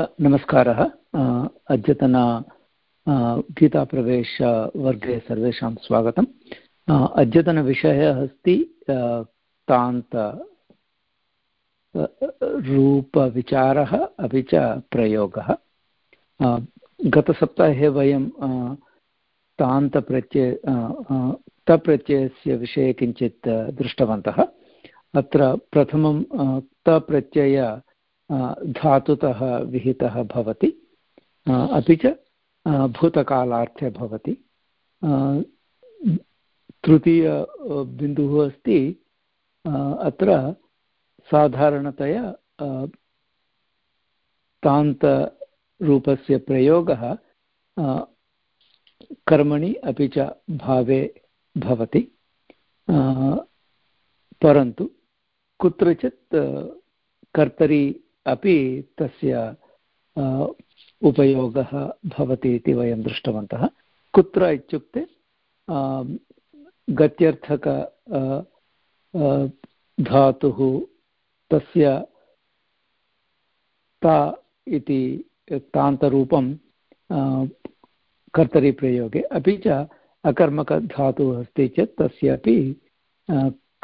नमस्कारः. अद्यतन गीताप्रवेशवर्गे सर्वेषां स्वागतम्. अद्यतनविषयः अस्ति तान्त रूपविचारः अपि च प्रयोगः. गतसप्ताहे वयं तान्तप्रत्यय तप्रत्ययस्य विषये किञ्चित् दृष्टवन्तः. अत्र प्रथमं तप्रत्यय धातुतः विहितः भवति। अपि च भूतकालार्थे भवति। तृतीय बिन्दुः अस्ति। अत्र साधारणतया तान्तरूपस्य प्रयोगः कर्मणि अपि च भावे भवति। परन्तु कुत्रचित् कर्तरि अपि तस्य उपयोगः भवति इति वयं दृष्टवन्तः। कुत्र इत्युक्ते गत्यर्थक धातुः तस्य ता इति तान्तरूपं कर्तरिप्रयोगे। अपि च अकर्मकधातुः अस्ति चेत् तस्यापि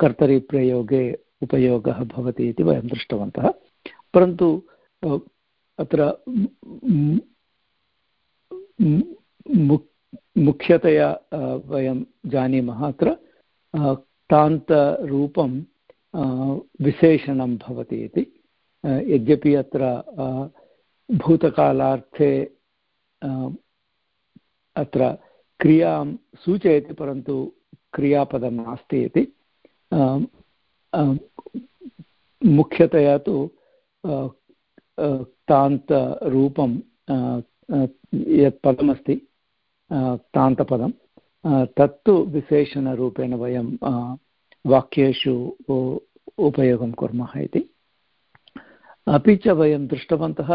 कर्तरिप्रयोगे उपयोगः भवति इति वयं दृष्टवन्तः। परन्तु अत्र मुख्यतया वयं जानीमः अत्र तान्तरूपं विशेषणं भवति इति। यद्यपि अत्र भूतकालार्थे अत्र क्रियाँ सूचयति, परन्तु क्रियापदं नास्ति इति। मुख्यतया तु तान्तरूपं यत् पदमस्ति तान्तपदं तत्तु विशेषणरूपेण वयं वाक्येषु उपयोगं कुर्मः इति। अपि च वयं दृष्टवन्तः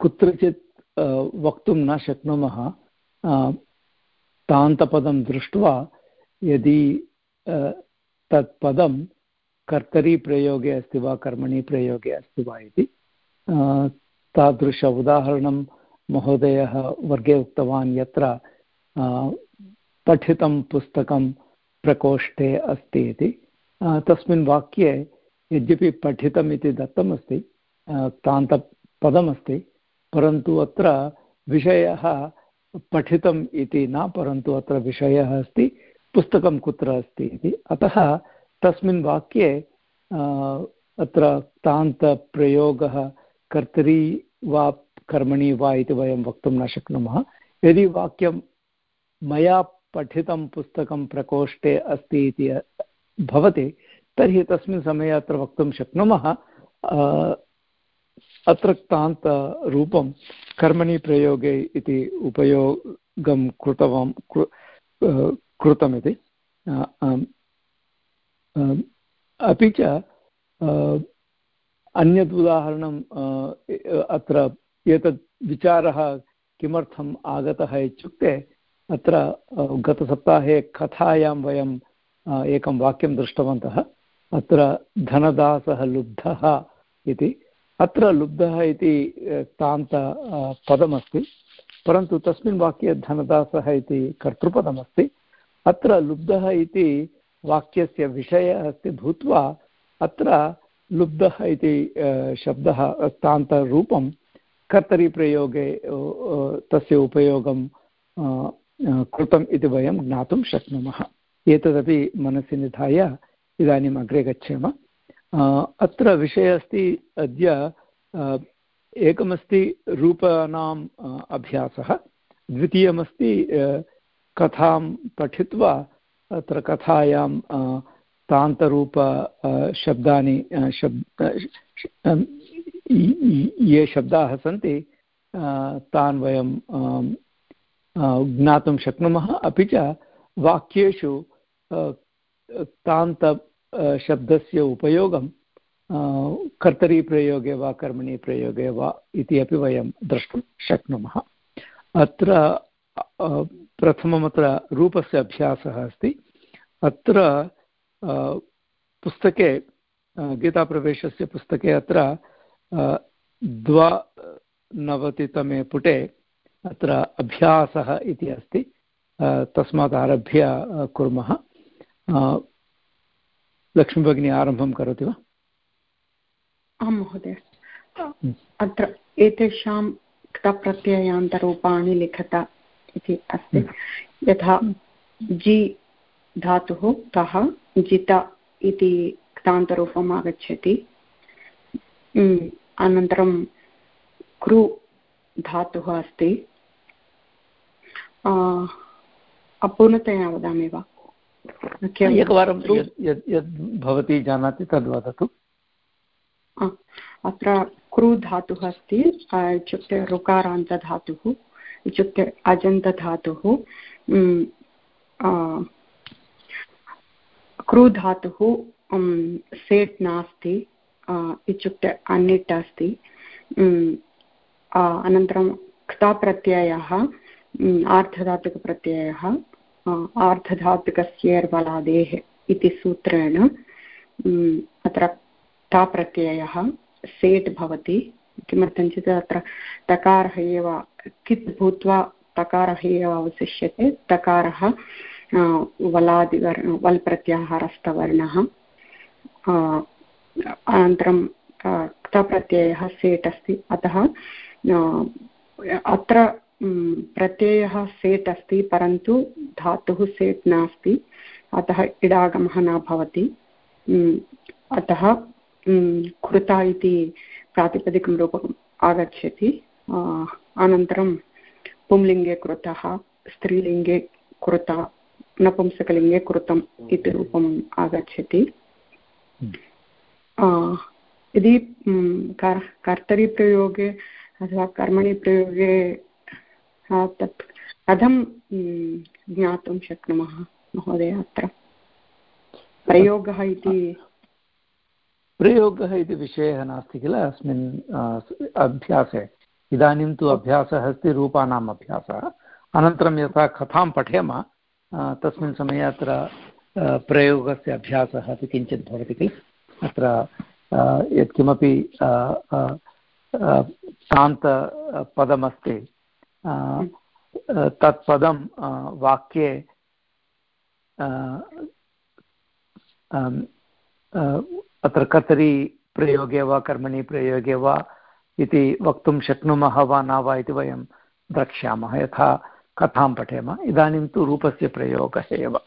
कुत्रचित् वक्तुं न शक्नुमः तान्तपदं दृष्ट्वा यदि तत् कर्तरीप्रयोगे अस्ति वा कर्मणि प्रयोगे अस्ति वा इति। तादृश उदाहरणं महोदयः वर्गे उक्तवान् यत्र पठितं पुस्तकं प्रकोष्ठे अस्ति इति। तस्मिन् वाक्ये यद्यपि पठितम् इति दत्तमस्ति तान्तपदमस्ति, परन्तु अत्र विषयः पठितम् इति न, परन्तु अत्र विषयः अस्ति, पुस्तकं कुत्र अस्ति इति। अतः तस्मिन् वाक्ये अत्र तान्तप्रयोगः कर्तरी वा कर्मणि वा इति वयं वक्तुं न शक्नुमः। यदि वाक्यं मया पठितं पुस्तकं प्रकोष्ठे अस्ति इति भवति, तर्हि तस्मिन् समये अत्र वक्तुं शक्नुमः। अत्र तान्तरूपं कर्मणि प्रयोगे इति उपयोगं कृतवान् कृतमिति। अपि च अन्यद् उदाहरणं अत्र एतद् विचारः किमर्थम् आगतः इत्युक्ते, अत्र गतसप्ताहे कथायां वयम् एकं वाक्यं दृष्टवन्तः, अत्र धनदासः लुब्धः इति। अत्र लुब्धः इति तान्त पदमस्ति, परन्तु तस्मिन् वाक्ये धनदासः इति कर्तृपदमस्ति। अत्र लुब्धः इति वाक्यस्य विषयः अस्ति भूत्वा अत्र लुब्धः इति शब्दः तान्तरूपं कर्तरिप्रयोगे तस्य उपयोगं कृतम् इति वयं ज्ञातुं शक्नुमः। एतदपि मनसि निधाय इदानीम् अग्रे गच्छेम। अत्र विषयः अस्ति अद्य एकमस्ति रूपाणाम् अभ्यासः, द्वितीयमस्ति कथां पठित्वा अत्र कथायां तान्तरूप शब्दानि शब् ये शब्दाः सन्ति तान् वयं ज्ञातुं शक्नुमः। अपि च वाक्येषु तान्त शब्दस्य उपयोगं कर्तरीप्रयोगे वा कर्मणि प्रयोगे वा इति अपि वयं द्रष्टुं शक्नुमः। अत्र प्रथममत्र रूपस्य अभ्यासः अस्ति। अत्र पुस्तके गीताप्रवेशस्य पुस्तके अत्र द्वानवतितमे पुटे अत्र अभ्यासः इति अस्ति। तस्मात् आरभ्य कुर्मः। लक्ष्मीभगिनी आरम्भं करोति वा? आं महोदय। अत्र एतेषां क्तप्रत्ययान्तरूपाणि लिखत इति अस्ति। यथा जि धातुः कः जित इति क्तान्तरूपम् आगच्छति। अनन्तरं कृ धातुः अस्ति। पूर्णतया वदामि वा? एकवारं यद् यद् भवती जानाति तद् वदतु। अत्र क्रू धातुः अस्ति इत्युक्ते ऋकारान्तधातुः। इत्युक्ते अजन्तधातुः क्रू धातुः सेट् नास्ति इत्युक्ते अन्निट् अस्ति। अनन्तरं क्ताप्रत्ययः आर्धधातुकप्रत्ययः आर्धधातुकस्येर्बलादेः इति सूत्रेण अत्र ताप्रत्ययः, सेट् भवति। किमर्थं अत्र तकारः एव कित् भूत्वा तकारः एव अवशिष्यते। तकारः वलादिवर्ण वल् प्रत्याहारस्थवर्णः अनन्तरं क्तप्रत्ययः सेट् अस्ति। अतः अत्र प्रत्ययः सेट् अस्ति, परन्तु धातुः सेट् नास्ति। अतः इडागमः न भवति। अतः कृता इति प्रातिपदिकं रूपम् आगच्छति। अनन्तरं पुंलिङ्गे कृतः स्त्रीलिङ्गे कृता नपुंसकलिङ्गे कृतम् इति रूपम् आगच्छति। यदि कर्तरिप्रयोगे अथवा कर्मणि प्रयोगे तत् कथं ज्ञातुं शक्नुमः महोदय अत्र? प्रयोगः इति प्रयोगः इति विषयः नास्ति किल? अस्मिन् अभ्यासे इदानीं तु अभ्यासः अस्ति रूपाणाम् अभ्यासः। अनन्तरं यथा कथां पठेम तस्मिन् समये अत्र प्रयोगस्य अभ्यासः अपि किञ्चित् भवति किल? अत्र यत्किमपि शान्तपदमस्ति तत् पदं वाक्ये अत्र कतरी प्रयोगे वा कर्मणि प्रयोगे वा इति वक्तुं शक्नुमः वा न वा इति वयं द्रक्ष्यामः। यथा कथां पठेम, इदानीं तु रूपस्य प्रयोगः एव।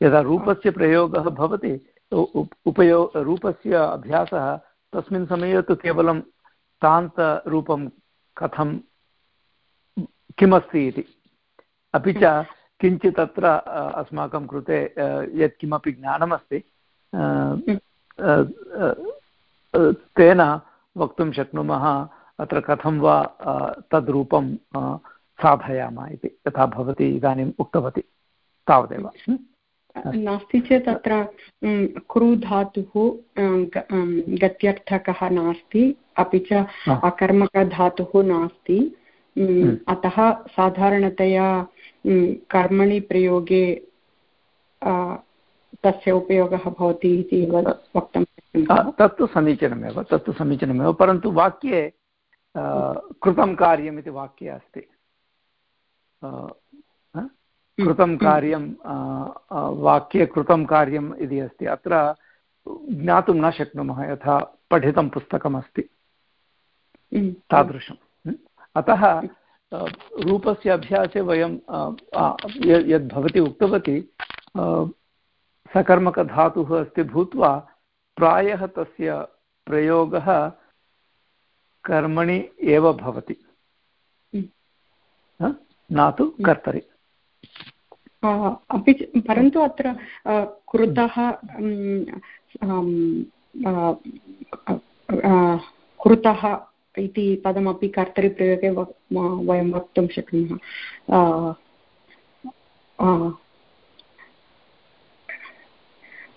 यदा रूपस्य प्रयोगः भवति उपयो, रूपस्य अभ्यासः तस्मिन् समये तु केवलं तान्तरूपं कथं किमस्ति इति। अपि च किञ्चित् अत्र अस्माकं कृते यत्किमपि ज्ञानमस्ति तेन वक्तुं शक्नुमः अत्र कथं वा तद्रूपं साधयामः इति यथा भवती इदानीम् उक्तवती तावदेव। नास्ति चेत् अत्र क्रू धातुः गत्यर्थकः नास्ति अपि च अकर्मकधातुः नास्ति। अतः साधारणतया कर्मणि प्रयोगे तस्य उपयोगः भवति इति वक्तुं तत्तु समीचीनमेव तत्तु समीचीनमेव परन्तु वाक्ये कृतं कार्यम् इति वाक्ये अस्ति। कृतं कार्यं वाक्ये कृतं कार्यम् इति अस्ति अत्र ज्ञातुं न शक्नुमः यथा पठितं पुस्तकमस्ति। तादृशम् अतः रूपस्य अभ्यासे वयं यद् भवती उक्तवती सकर्मकधातुः अस्ति भूत्वा प्रायः तस्य प्रयोगः कर्मणि एव भवति। न तु कर्तरि। अपि परन्तु अत्र कृतः कृतः इति पदमपि कर्तरिप्रयोगे वयं वक्तुं शक्नुमः।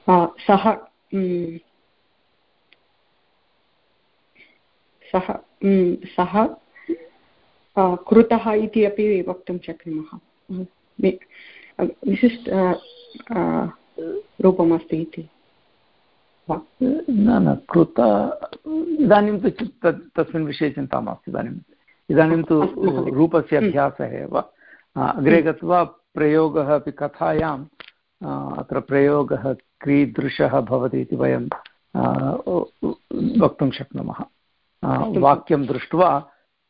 सः सः सः कृतः इति अपि वक्तुं शक्नुमः विशिष्ट रूपमस्ति इति न न कृत इदानीं तु तस्मिन् विषये चिन्ता मास्तु इदानीम् इदानीं तु रूपस्य अभ्यासः एव अग्रे गत्वा प्रयोगः अपि कथायाम् अत्र प्रयोगः कीदृशः भवति इति वयं वक्तुं शक्नुमः। वाक्यं दृष्ट्वा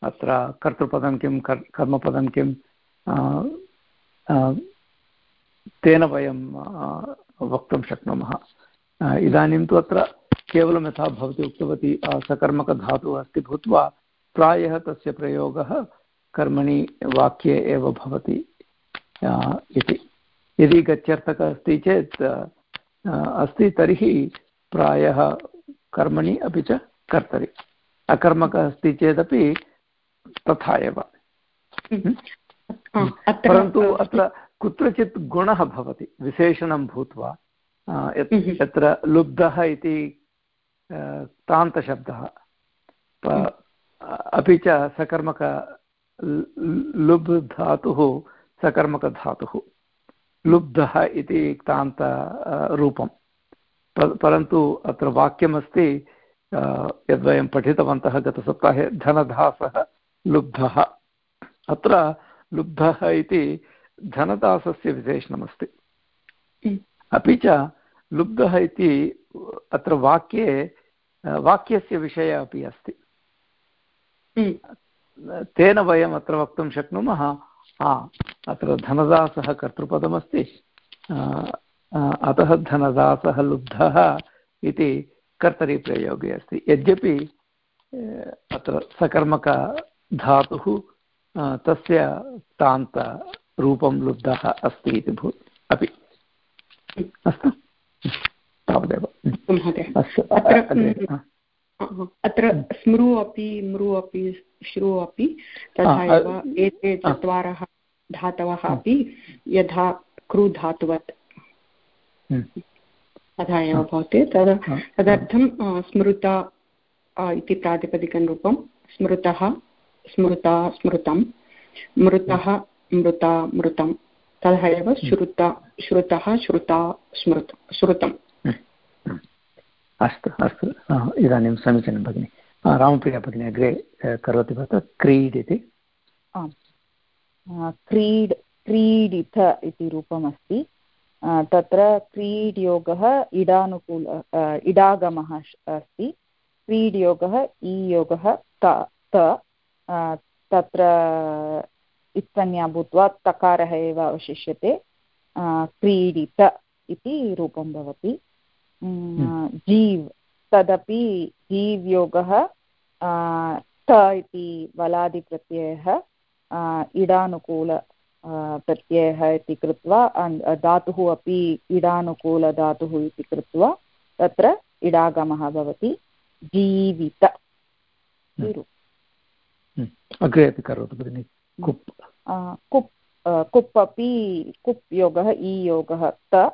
अत्र कर्तृपदं किं कर्मपदं किं तेन वयं वक्तुं शक्नुमः। इदानीं तु अत्र केवलं यथा भवती उक्तवती सकर्मकधातुः अस्ति भूत्वा प्रायः तस्य प्रयोगः कर्मणि वाक्ये एव भवति इति। यदि गत्यर्थकः अस्ति चेत् अस्ति तर्हि प्रायः कर्मणि अपि च कर्तरि। अकर्मकः अस्ति चेदपि तथा एव। परन्तु अत्र कुत्रचित् गुणः भवति विशेषणं भूत्वा यत्र लुब्धः इति तान्तशब्दः अपि च सकर्मक लुब् धातुः सकर्मकधातुः। लुब्धः इति क्तान्त रूपं परन्तु अत्र वाक्यमस्ति यद्वयं पठितवन्तः गतसप्ताहे धनदासः लुब्धः। अत्र लुब्धः इति धनदासस्य विशेषणमस्ति। अपि च लुब्धः इति अत्र वाक्ये वाक्यस्य विषयः अपि अस्ति। तेन वयम् अत्र वक्तुं शक्नुमः हा अत्र धनदासः कर्तृपदमस्ति। अतः धनदासः लुब्धः इति कर्तरिप्रयोगे अस्ति। यद्यपि अत्र सकर्मकधातुः तस्य तान्तरूपं लुब्धः अस्ति इति भू अपि। अस्तु? तावदेव। अत्र स्मृ अपि मृ अपि श्रु अपि तथा एव एते चत्वारः धातवः अपि यथा क्रुधातुवत् तथा एव भवति। तद् तदर्थं स्मृता इति प्रातिपदिकं रूपं स्मृतः स्मृता स्मृतं मृतः मृता मृतं तथा एव श्रुता श्रुतः श्रुता स्मृत श्रुतम्। अस्तु अस्तु। इदानीं समीचीनं भगिनि। रामप्रिया भगिनी अग्रे करोति भवतः। क्रीड् इति। आम्। क्रीड् क्रीडित इति रूपमस्ति। तत्र क्रीड्योगः इडानुकूल इडागमः अस्ति। क्रीड्योगः, ईयोगः, त तत्र इत्संज्ञा भूत्वा तकारः एव अवशिष्यते। क्रीडित इति रूपं भवति। जीव् तदपि जीव्योगः त इति वलादिप्रत्ययः इडानुकूल प्रत्ययः इति कृत्वा धातुः अपि इडानुकूलधातुः इति कृत्वा तत्र इडागमः भवति जीवित अग्रे अपि करोतु भगिनि कुप् कुप् कुप् अपि कुप् योगः ई योगः त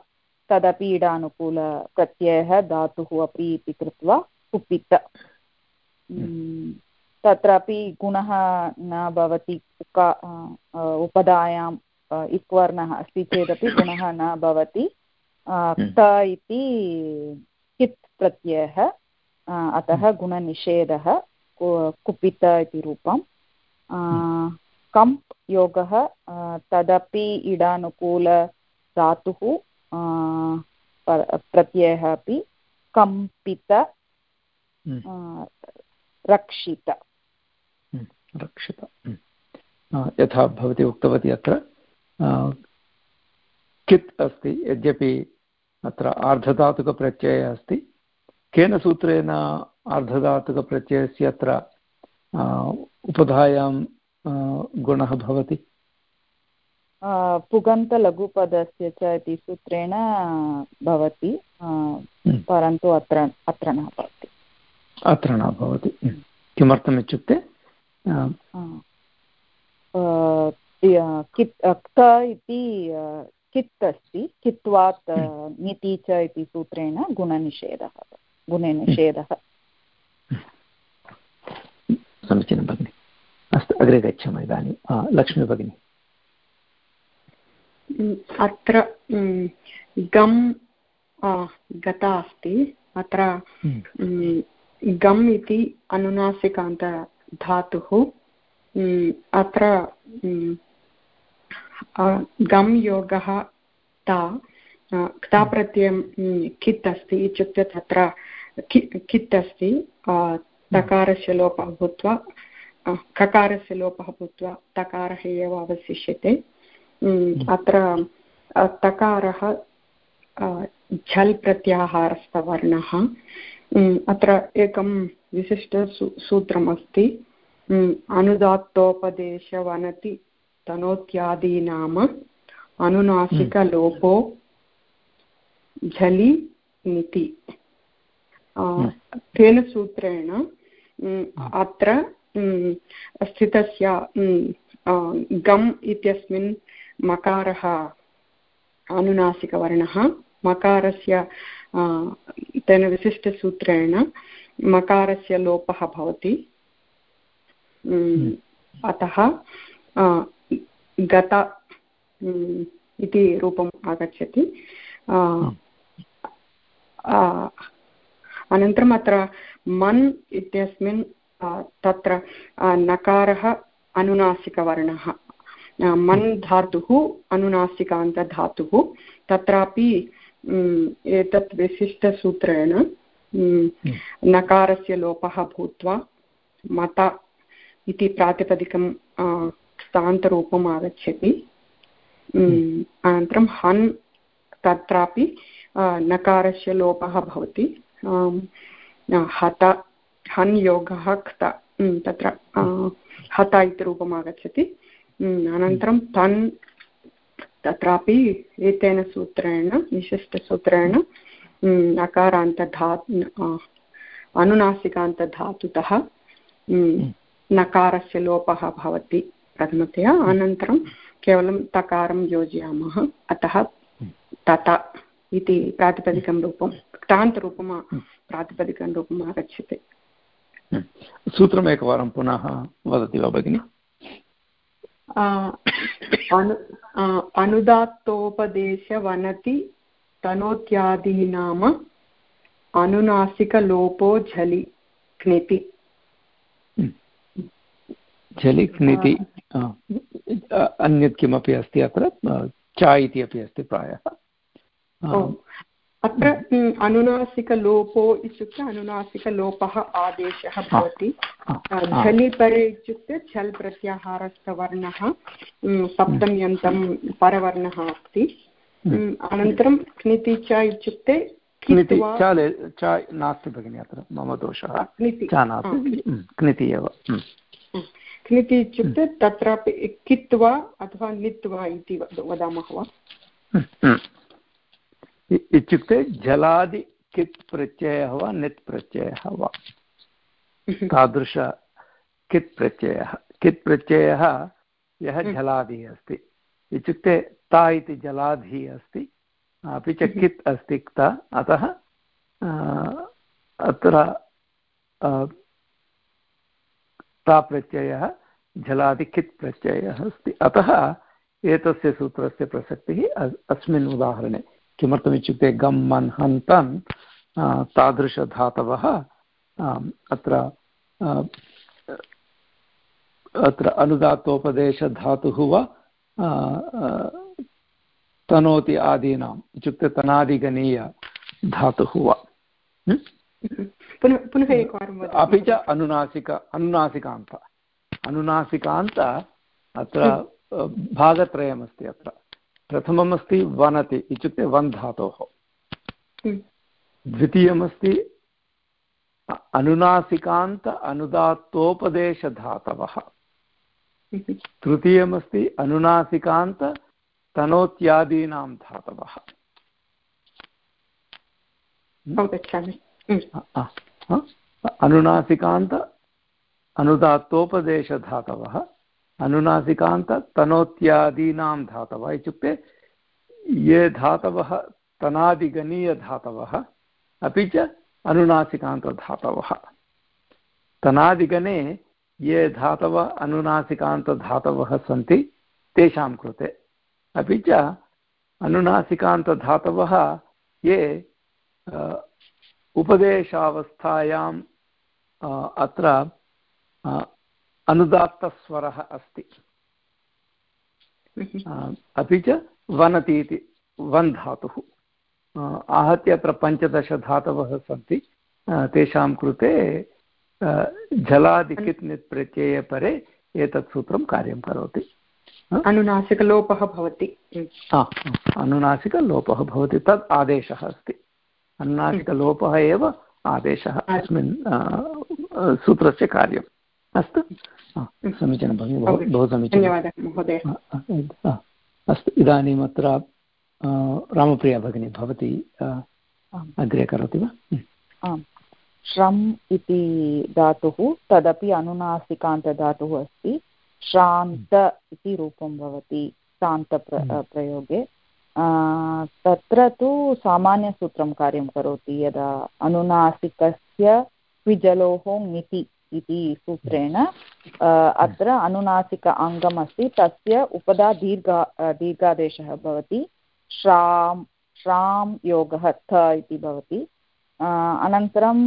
तदपि इडानुकूलप्रत्ययः धातुः अपि इति कृत्वा कुपित। तत्रापि गुणः न भवति उका उपधायाम् इक्वर्णः अस्ति चेदपि गुणः न भवति। त इति कित् प्रत्ययः? अतः गुणनिषेधः कुपित इति रूपं कम्प् योगः तदपि इडानुकूलधातुः प्रत्ययः अपि कम्पित हम्म। रक्षित। हम्म, रक्षित। हम्म। यथा भवती उक्तवती अत्र कित् अस्ति? यद्यपि अत्र आर्धधातुकप्रत्ययः अस्ति। केन सूत्रेण आर्धधातुकप्रत्ययस्य अत्र उपधायां गुणः भवति? पुगन्तलघुपदस्य च इति सूत्रेण भवति हम्म। परन्तु अत्र अत्र न भवति। अत्र न भवति। हम्म। किमर्थम् इत्युक्ते क्त इति कित् अस्ति कित्वात् निति च इति सूत्रेण गुणनिषेधः गुणे निषेधः समीचीनं भगिनि। अस्तु अग्रे गच्छामः इदानीं। लक्ष्मी भगिनी। अत्र गम् गता अस्ति। अत्र गम् इति अनुनासिकान्तधातुः अत्र गम् योगः ता। क्ताप्रत्ययं कित् अस्ति इत्युक्ते तत्र कित् अस्ति? तकारस्य लोपः भूत्वा ककारस्य लोपः भूत्वा तकारः एव अवशिष्यते। अत्र तकारः झल् प्रत्याहारस्थवर्णः अत्र एकं विशिष्टसू सूत्रमस्ति अनुदात्तोपदेशवनति तनोत्यादीनाम अनुनासिकलोपो झलि निति तेन सूत्रेण अत्र स्थितस्य गम् इत्यस्मिन् मकारः अनुनासिकवर्णः मकारस्य तेन विशिष्टसूत्रेण मकारस्य लोपः भवति। अतः गत इति रूपम् आगच्छति। अनन्तरम् अत्र मन् इत्यस्मिन् तत्र नकारः अनुनासिकवर्णः मन् धातुः अनुनासिकान्तधातुः तत्रापि एतत् विशिष्टसूत्रेण नकारस्य लोपः भूत्वा मत इति प्रातिपदिकं स्थान्तरूपम् आगच्छति। अनन्तरं हन् तत्रापि नकारस्य लोपः भवति। हत हन् योगः क्त तत्र हत इति रूपम् आगच्छति। अनन्तरं तन् तत्रापि एतेन सूत्रेण विशिष्टसूत्रेण नकारान्तधा अनुनासिकान्तधातुतः नकारस्य लोपः भवति प्रथमतया अनन्तरं केवलं तकारं योजयामः अतः तत इति प्रातिपदिकं रूपं क्तान्तरूपं प्रातिपदिकं रूपम् आगच्छति सूत्रम् एकवारं पुनः वदति वा भगिनि अनु अनुदात्तोपदेशवनति तनोत्यादीनाम अनुनासिकलोपो झलि क्निति झलि क्निति अन्यत् किमपि अस्ति अत्र? च इति अपि अस्ति प्रायः। अत्र अनुनासिकलोपो इत्युक्ते अनुनासिकलोपः आदेशः भवति. झलि परे इत्युक्ते झल् प्रत्याहारस्थवर्णः सप्तम्यन्तं परवर्णः अस्ति. अनन्तरं क्निति च इत्युक्ते नास्ति भगिनि अत्र मम दोषः। क्निति. एव। क्निति इत्युक्ते तत्रापि कित्वा अथवा नित्वा इति वदामः वा? इत्युक्ते जलादि कित् प्रत्ययः वा नित् प्रत्ययः वा? तादृश कित् प्रत्ययः? कित् प्रत्ययः? यः जलादिः अस्ति। इत्युक्ते ता इति जलाधिः अस्ति अपि च कित् अस्ति क्त अतः अत्र ताप्रत्ययः जलादि कित् प्रत्ययः अस्ति? अतः एतस्य सूत्रस्य प्रसक्तिः अस्मिन् उदाहरणे। किमर्थमित्युक्ते गम् मन् हन् तन् तादृशधातवः अत्र अत्र अनुदात्तोपदेशधातुः वा तनोति आदीनाम् इत्युक्ते तनादिगणीय धातुः वा। पुनः एकवारम् अपि च अनुनासिक अनुनासिकान्त। अनुनासिकान्त अत्र भागत्रयमस्ति अत्र। प्रथममस्ति वनति इत्युक्ते वन् धातोः हम्म। द्वितीयमस्ति अनुनासिकान्त अनुदात्तोपदेशधातवः। हम्म। तृतीयमस्ति अनुनासिकान्त तनोत्यादीनां धातवः। हम्म। अनुनासिकान्त अनुदात्तोपदेशधातवः। अनुनासिकान्त तनोत्यादीनां धातवः इत्युक्ते ये धातवः तनादिगणीयधातवः अपि च अनुनासिकान्तधातवः तनादिगणे ये धातवः अनुनासिकान्तधातवः सन्ति, तेषां कृते। अपि च अनुनासिकान्तधातवः ये उपदेशावस्थायाम् अत्र अनुदात्तस्वरः अस्ति। अपि च वनति इति वन् धातुः। आहत्य अत्र पञ्चदशधातवः सन्ति। तेषां कृते जलादिकित् नित् प्रत्ययपरे एतत् सूत्रं कार्यं करोति। अनुनासिकलोपः भवति। अनुनासिकलोपः भवति। तत् आदेशः अस्ति। अनुनासिकलोपः एव आदेशः। अस्मिन् सूत्रस्य कार्यम्। अस्तु। समीचीनं भगिनि बहु बहु समीचीनं। अस्तु इदानीम् अत्र रामप्रिया भगिनी भवती अग्रे करोति वा? आम्। श्रम् इति धातुः तदपि अनुनासिकान्तधातुः अस्ति। श्रान्त इति रूपं भवति शान्तप्र। प्रयोगे। तत्र तु सामान्यसूत्रं कार्यं करोति यदा अनुनासिकस्य क्विजलोः ङिति इति सूत्रेण अत्र अनुनासिक अङ्गमस्ति तस्य उपदा दीर्घ दीर्घादेशः भवति श्रां श्रां योगः थ इति भवति। अनन्तरं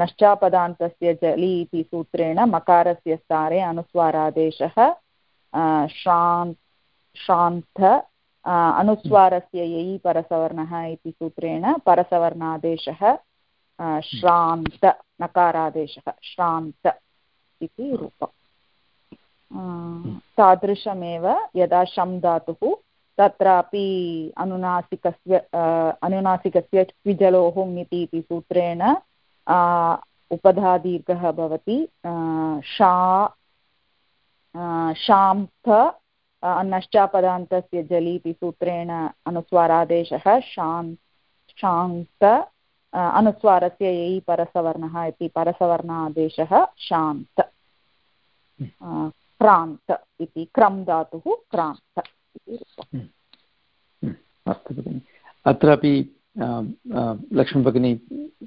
नश्चापदान्तस्य जलि इति सूत्रेण मकारस्य स्थाने अनुस्वारादेशः श्रान् श्रान्त अनुस्वारस्य ययि परसवर्णः इति सूत्रेण परसवर्णादेशः श्रान्त नकारादेशः श्रान्त इति रूपम्। तादृशमेव यदा शं धातुः तत्रापि अनुनासिकस्य अनुनासिकस्य क्विजलोः ङिति इति सूत्रेण उपधादीर्घः भवति शा शान्त नश्चापदान्तस्य जलि इति सूत्रेण अनुस्वारादेशः शान् शान्त अनुस्वारस्य ययि परसवर्णः इति परसवर्णादेशः शान्त क्रान्त इति क्रम् धातुः क्रान्त। हम्म। अस्तु भगिनि अत्रापि लक्ष्मीभगिनी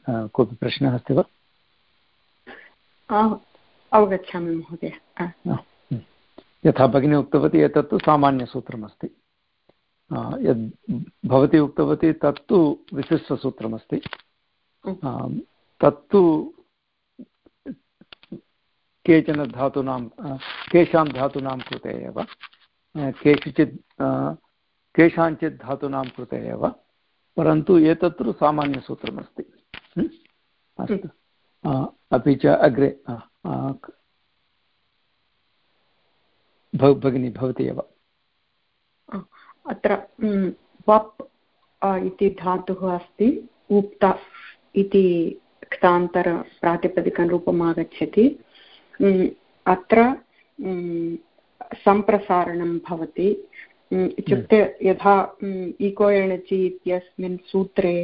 कोऽपि प्रश्नः अस्ति वा अवगच्छामि महोदय। यथा भगिनी उक्तवती एतत्तु सामान्यसूत्रमस्ति यद् भवती उक्तवती तत्तु विशिष्टसूत्रमस्ति तत्तु केचन धातूनां केषां धातूनां कृते एव केषुचित् केषाञ्चित् धातूनां कृते एव परन्तु एतत्र सामान्यसूत्रमस्ति। अस्तु। अपि च अग्रे भगिनी भवती एव। अत्र वप् इति धातुः अस्ति उक्त इति क्तान्तरप्रातिपदिकरूपम् आगच्छति। अत्र सम्प्रसारणं भवति। इत्युक्ते यथा इको एणचि इत्यस्मिन् सूत्रे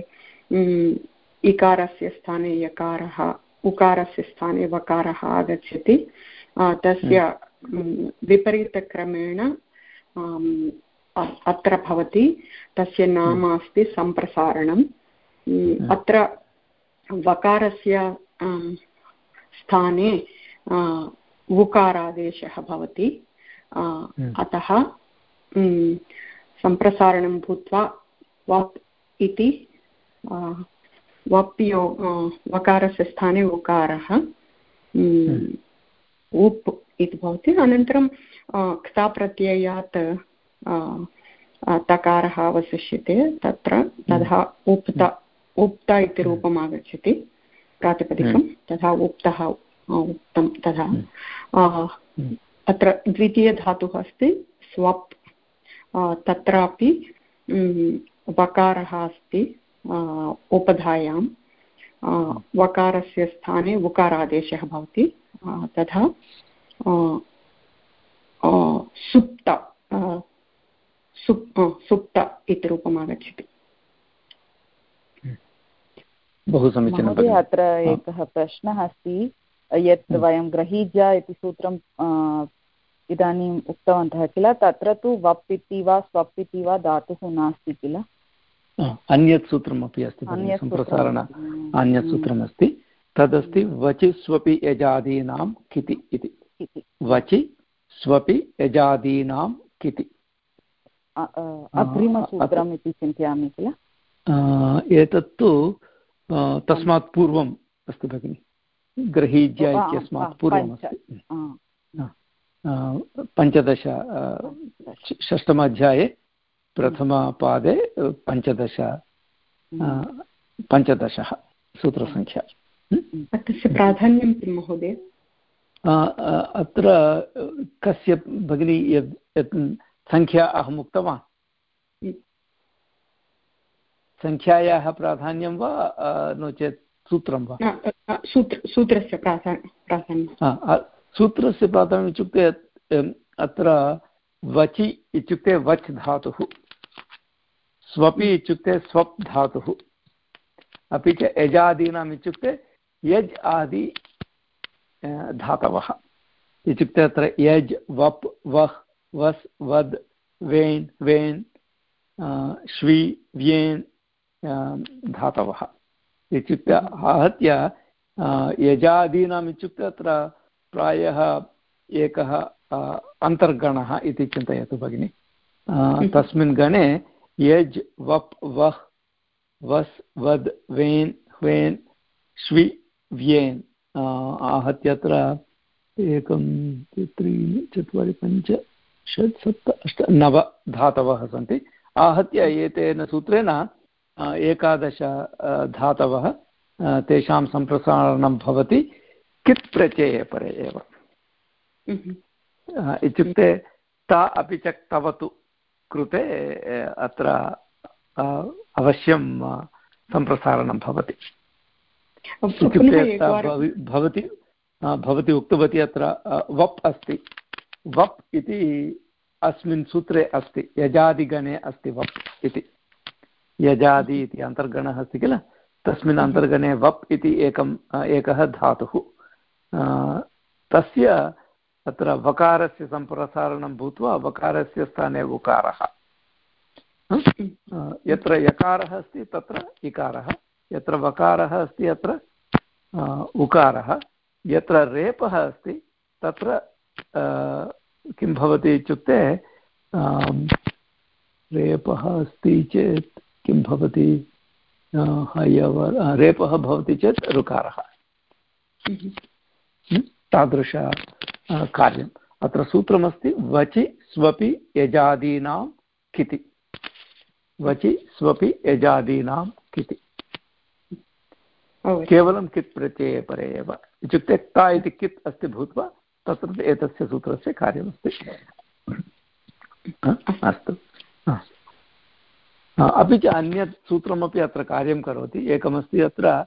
इकारस्य स्थाने यकारः उकारस्य स्थाने वकारः आगच्छति। तस्य विपरीतक्रमेण अत्र भवति। तस्य नाम अस्ति सम्प्रसारणम्। अत्र वकारस्य स्थाने उकारादेशः भवति हम्म। अतः सम्प्रसारणं भूत्वा वप् इति वप् यो वकारस्य स्थाने उकारः हम्म। उप् इति भवति अनन्तरं क्ताप्रत्ययात् तकारः अवशिष्यते तत्र तथा हम्म। उप्त उप्त इति रूपम् आगच्छति प्रातिपदिकं तथा उक्तः उक्तं तथा। अत्र द्वितीयधातुः अस्ति स्वप्। तत्रापि वकारः अस्ति उपधायां वकारस्य स्थाने उकारादेशः भवति तथा सुप्त सुप् सुप्त इति रूपम् आगच्छति। बहु समीचीनं अत्र एकः प्रश्नः अस्ति यत् वयं गृहीजा इति सूत्रं इदानीम् उक्तवन्तः किल तत्र तु वप् इति वा स्वप् इति वा धातुः नास्ति किल? अन्यत् सूत्रमपि अस्ति सम्प्रसारण अन्यत् सूत्रमस्ति। तदस्ति वचि स्वपि यजादीनां किति इति। वचि स्वपि यजादीनां किति। अग्रिमसूत्रम् इति चिन्तयामि किल? एतत्तु तस्मात् पूर्वम् अस्ति भगिनि। गृहीज्य इत्यस्मात् पूर्वमस्ति पञ्चदश षष्टमाध्याये प्रथमपादे पञ्चदश पञ्चदशः सूत्रसङ्ख्या। तस्य प्राधान्यं किं महोदय? अत्र कस्य भगिनी यत् यत् सङ्ख्या अहम् उक्तवान्? सङ्ख्यायाः प्राधान्यं वा नो चेत् सूत्रं वा? सूत्रस्य प्राधान्यं सूत्रस्य प्राधान्यम् इत्युक्ते अत्र वचि इत्युक्ते वच् धातुः स्वपि इत्युक्ते स्वप् धातुः अपि च यजादीनाम् इत्युक्ते यज् आदि धातवः। इत्युक्ते अत्र यज् वप् वह् वस् वद् वेन् वेन् श्वी व्येन् धातवः। इत्युक्ते आहत्य यजादीनाम् इत्युक्ते अत्र प्रायः एकः अन्तर्गणः इति चिन्तयतु भगिनि। तस्मिन् गणे यज् वप् वह् वस् वद् वेन् ह्वेन् श्वि व्येन्। आहत्य अत्र एकं त्रीणि चत्वारि पञ्च षट् सप्त अष्ट नव धातवः सन्ति। आहत्य एतेन सूत्रेण एकादश धातवः तेषां सम्प्रसारणं भवति कित् प्रत्यये परे एव इत्युक्ते ता अपि च तवतु कृते अत्र अवश्यं सम्प्रसारणं भवति। इत्युक्ते भवती भवती उक्तवती अत्र वप् अस्ति। वप् इति अस्मिन् सूत्रे अस्ति यजादिगणे अस्ति वप् इति। यजादि इति अन्तर्गणः अस्ति किल? तस्मिन् अन्तर्गणे वप् इति एकम् एकः धातुः। तस्य अत्र वकारस्य सम्प्रसारणं भूत्वा वकारस्य स्थाने उकारः। यत्र यकारः अस्ति तत्र इकारः। यत्र वकारः अस्ति अत्र उकारः। यत्र रेपः अस्ति तत्र किं भवति इत्युक्ते रेपः अस्ति चेत् किं भवति? हयव रेपः भवति चेत् ऋकारः। तादृश कार्यम्। अत्र सूत्रमस्ति वचि स्वपि यजादीनां किति। वचि स्वपि यजादीनां किति। केवलं कित् प्रत्यये परे एव। इत्युक्ते ता इति कित् अस्ति भूत्वा तत्र एतस्य सूत्रस्य कार्यमस्ति। अस्तु। अपि च अन्यत् सूत्रमपि अत्र कार्यं करोति। एकमस्ति अत्र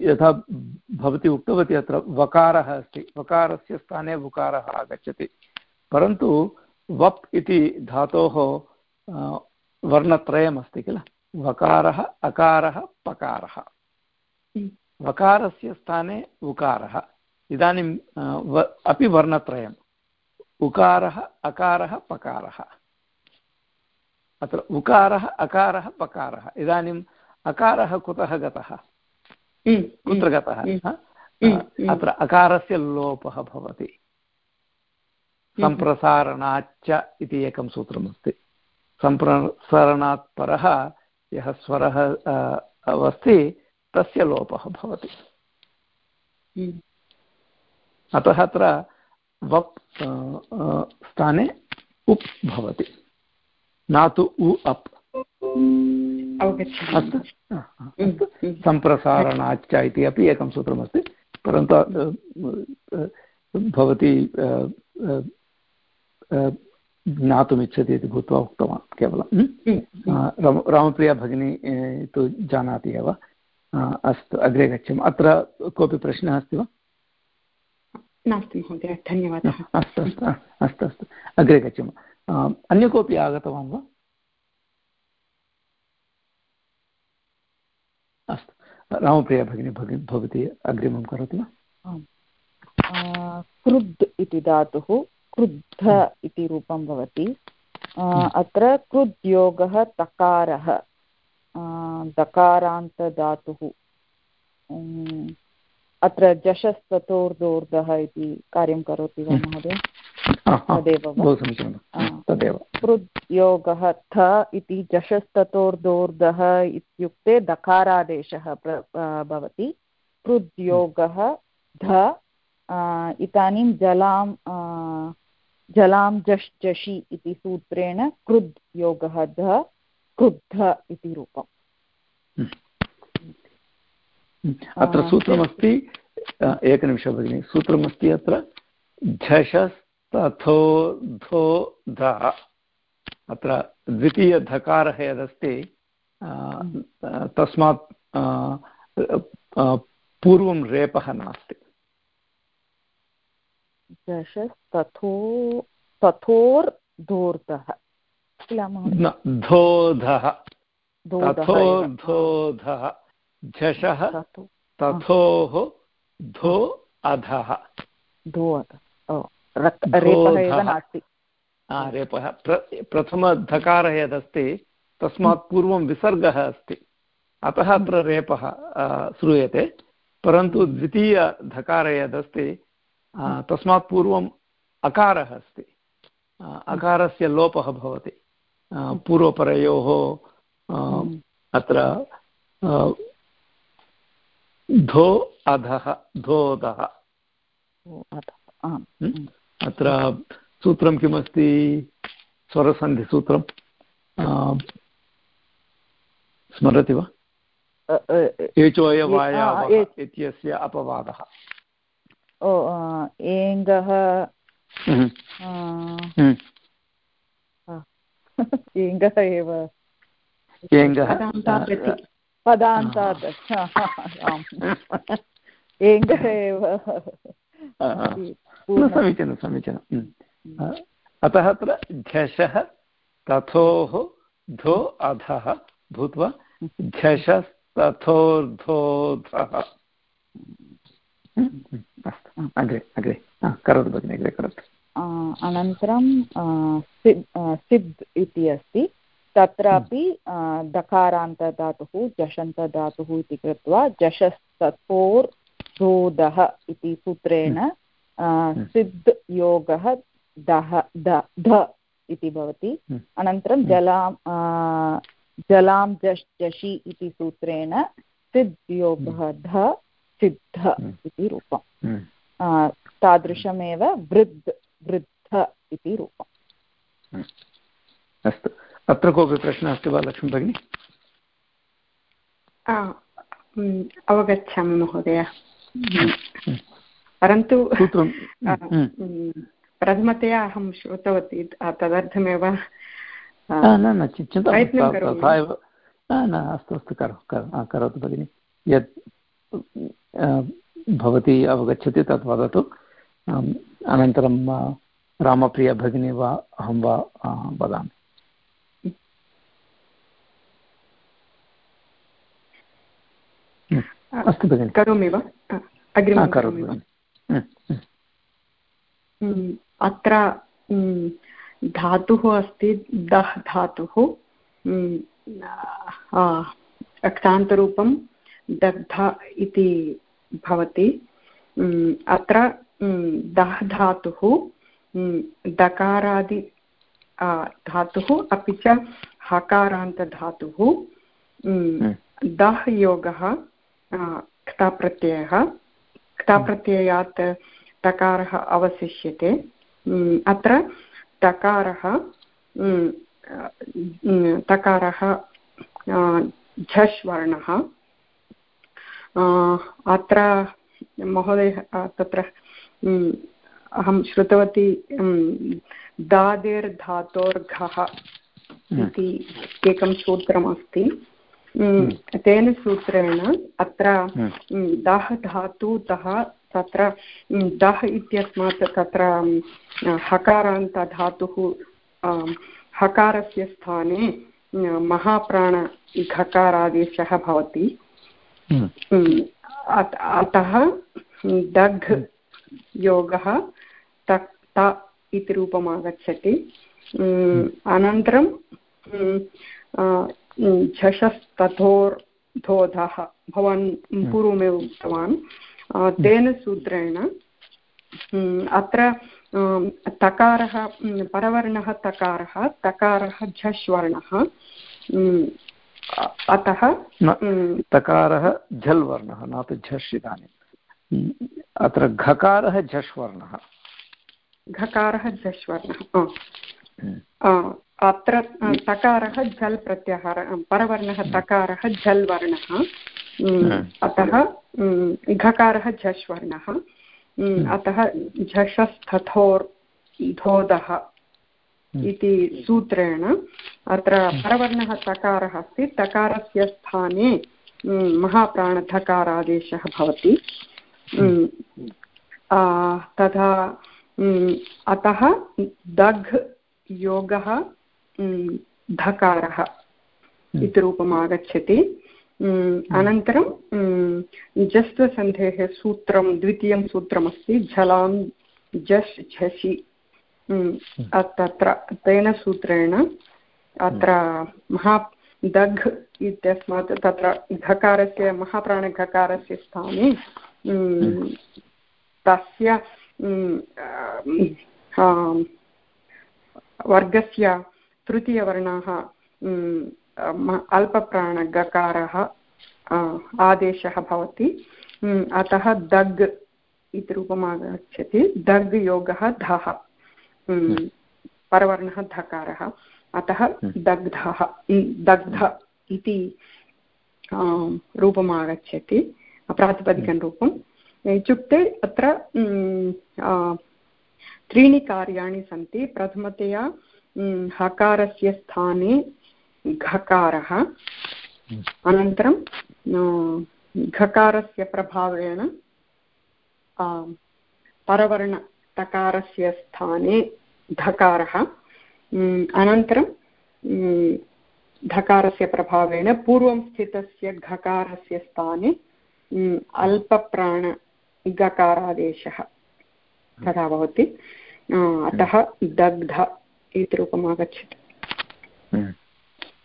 यथा भवती उक्तवती अत्र, वकारः अस्ति। वकारस्य स्थाने वकारः आगच्छति। परन्तु वप् इति धातोः वर्णत्रयमस्ति किल? वकारः, अकारः, पकारः। वकारस्य स्थाने उकारः। इदानीं अपि वर्णत्रयम्। उकारः, अकारः, पकारः। अत्र उकारः अकारः पकारः। इदानीम् अकारः कुतः गतः? कुत्र गतः? अत्र अकारस्य लोपः भवति। सम्प्रसारणाच्च इति एकं सूत्रमस्ति। सम्प्रसारणात् परः यः स्वरः अस्ति तस्य लोपः भवति। अतः अत्र वप् स्थाने उप् भवति। न तु उ अप्। अस्तु। सम्प्रसारणाच्च इति अपि एकं सूत्रमस्ति। परन्तु भवती ज्ञातुमिच्छति इति भूत्वा उक्तवान् केवलं रामप्रिया भगिनी तु जानाति एव। अस्तु अग्रे गच्छामः। अत्र कोऽपि प्रश्नः अस्ति वा? नास्ति महोदय धन्यवादः। अस्तु अस्तु अस्तु अस्तु। अग्रे गच्छामः। अन्य कोऽपि आगतवान् वा? अस्तु। रामप्रिया भगिनी भगिनी भवती अग्रिमं करोति वा? क्रुद् इति धातुः क्रुद्ध इति रूपं भवति। अत्र क्रुद्योगः तकारः। दकारान्तधातुः अत्र जशस्ततोर्दोर्धः इति कार्यं करोति वा महोदय? तदेव बहु समीचीनं. तदेव. पृद्योगः थ इति जशस्ततोर्दोर्धः इत्युक्ते दकारादेशः भवति. पृद्योगः ध इदानीं जलां जलां जश् जषि इति सूत्रेण कृद् योगः ध क्रुद्ध इति रूपम्. अत्र सूत्रमस्ति एकनिमिषः भगिनि. सूत्रमस्ति अत्र झषस्तथो धो ध। अत्र द्वितीयधकारः यदस्ति तस्मात् पूर्वं रेपः नास्ति। दशस्तथो तथोर्धोर्धः। किल धोधः। तथोर्धोधः झषः तथोः धो अधः। धो रेपः एव नास्ति। रेपः। प्रथमधकारः यदस्ति तस्मात् पूर्वं विसर्गः अस्ति। अतः अत्र रेपः श्रूयते। परन्तु द्वितीयधकारः यदस्ति तस्मात् पूर्वम् अकारः अस्ति। अकारस्य लोपः भवति। पूर्वपरयोः अत्र धो अधः धोधः अत्र सूत्रं किमस्ति? स्वरसन्धिसूत्रं। स्मरति वा? एचोयवायावः इत्यस्य अपवादः। ओ एङ्गः हम्म। हम्म। एङ्गः एव। एङ्गः पदान्तात्। एङ्गः एव। समीचीनं समीचीनं। हम्म। अतः अत्र झषः तथोः धो अधः भूत्वा झषस्तथोर्धोधः। अस्तु। अग्रे अग्रे। करोतु भगिनि अग्रे करोतु। अनन्तरं सिद् सिद् इति अस्ति। तत्रापि दकारान्तधातुः जषन्तधातुः इति कृत्वा जषस्तथोर्धोधः इति सूत्रेण सिद् योगः दः द ध इति भवति। अनन्तरं जलां जलां जश् जषि इति सूत्रेण सिद् योगः ध सिद्ध हम्म। इति रूपम्। हम्म। तादृशमेव वृद् वृद्ध इति रूपम्। हम्म। अस्तु। अत्र कोऽपि प्रश्नः अस्ति वा लक्ष्मी भगिनि? अवगच्छामि महोदय। परन्तु प्रथमतया अहं श्रुतवती तदर्थमेव न न चिन्ता तथा एव न अस्तु अस्तु करोतु भगिनि। यत् भवती अवगच्छति तत् वदतु। अनन्तरं रामप्रिया भगिनी वा अहं वा वदामि। अस्तु भगिनि। करोमि वा? करोतु अत्र धातुः अस्ति दः धातुः क्तान्तरूपं दग्ध इति भवति अत्र दः धातुः दकारादि धातुः अपि च हकारान्तधातुः दः योगः क्ताप्रत्ययः क्ताप्रत्ययात् तकारः अवशिष्यते। अत्र तकारः तकारः झष् वर्णः अत्र महोदय तत्र अहं श्रुतवती दादिर्धातोर्घः इति एकं सूत्रमस्ति। तेन सूत्रेण अत्र दः धातुतः तत्र दः इत्यस्मात् तत्र हकारान्तधातुः हकारस्य स्थाने महाप्राण घकारादेशः भवति अतः दघ् योगः तक् इति रूपम् आगच्छति अनन्तरं झषस्तथोर्धोधः भवान् पूर्वमेव उक्तवान्। तेन सूत्रेण अत्र तकारः परवर्णः तकारः तकारः झष् वर्णः अतः तकारः झल् वर्णः न तु झष् इदानीम् अत्र घकारः झष् वर्णः घकारः झष् वर्णः अत्र तकारः झल् प्रत्याहार परवर्णः तकारः झल् वर्णः अतः घकारः झष् वर्णः अतः झषस्थथोर् धोदः इति सूत्रेण अत्र परवर्णः तकारः अस्ति तकारस्य स्थाने महाप्राणधकारादेशः भवति तथा अतः दघ् योगः धकारः इति रूपम् आगच्छति अनन्तरं जस्त्वसन्धेः सूत्रं द्वितीयं सूत्रमस्ति झलां झष् झषि तत्र तेन सूत्रेण अत्र महा दघ् इत्यस्मात् तत्र घकारस्य महाप्राणघकारस्य स्थाने तस्य वर्गस्य तृतीयवर्णाः अल्पप्राणगकारः आदेशः भवति। अतः दग् इति रूपम् आगच्छति दग् योगः धः। परवर्णः धकारः। अतः दग्धः दग्ध इति रूपम् आगच्छति प्रातिपदिकं रूपम्। इत्युक्ते अत्र त्रीणि कार्याणि सन्ति। प्रथमतया हकारस्य स्थाने घकारः। अनन्तरं घकारस्य प्रभावेण परवर्णतकारस्य स्थाने धकारः। अनन्तरं धकारस्य प्रभावेण पूर्वं स्थितस्य घकारस्य स्थाने अल्पप्राण गकारादेशः तथा भवति। अतः दग्ध। इति रूपम् आगच्छति।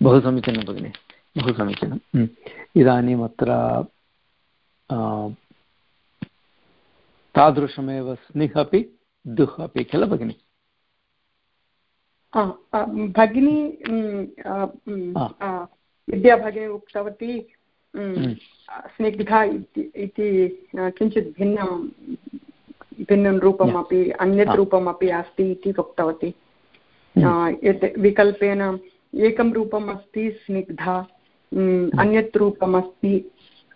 बहु समीचीनं भगिनि बहु समीचीनम् इदानीम् अत्र तादृशमेव स्निः अपि दुः अपि किल भगिनि? भगिनी विद्या भगिनी उक्तवती स्निग्धा इति किञ्चित् भिन्नं भिन्नं रूपमपि अन्यत् रूपमपि अस्ति इति उक्तवती। यत् विकल्पेन एकं रूपम् अस्ति स्निग्धा अन्यत् रूपमस्ति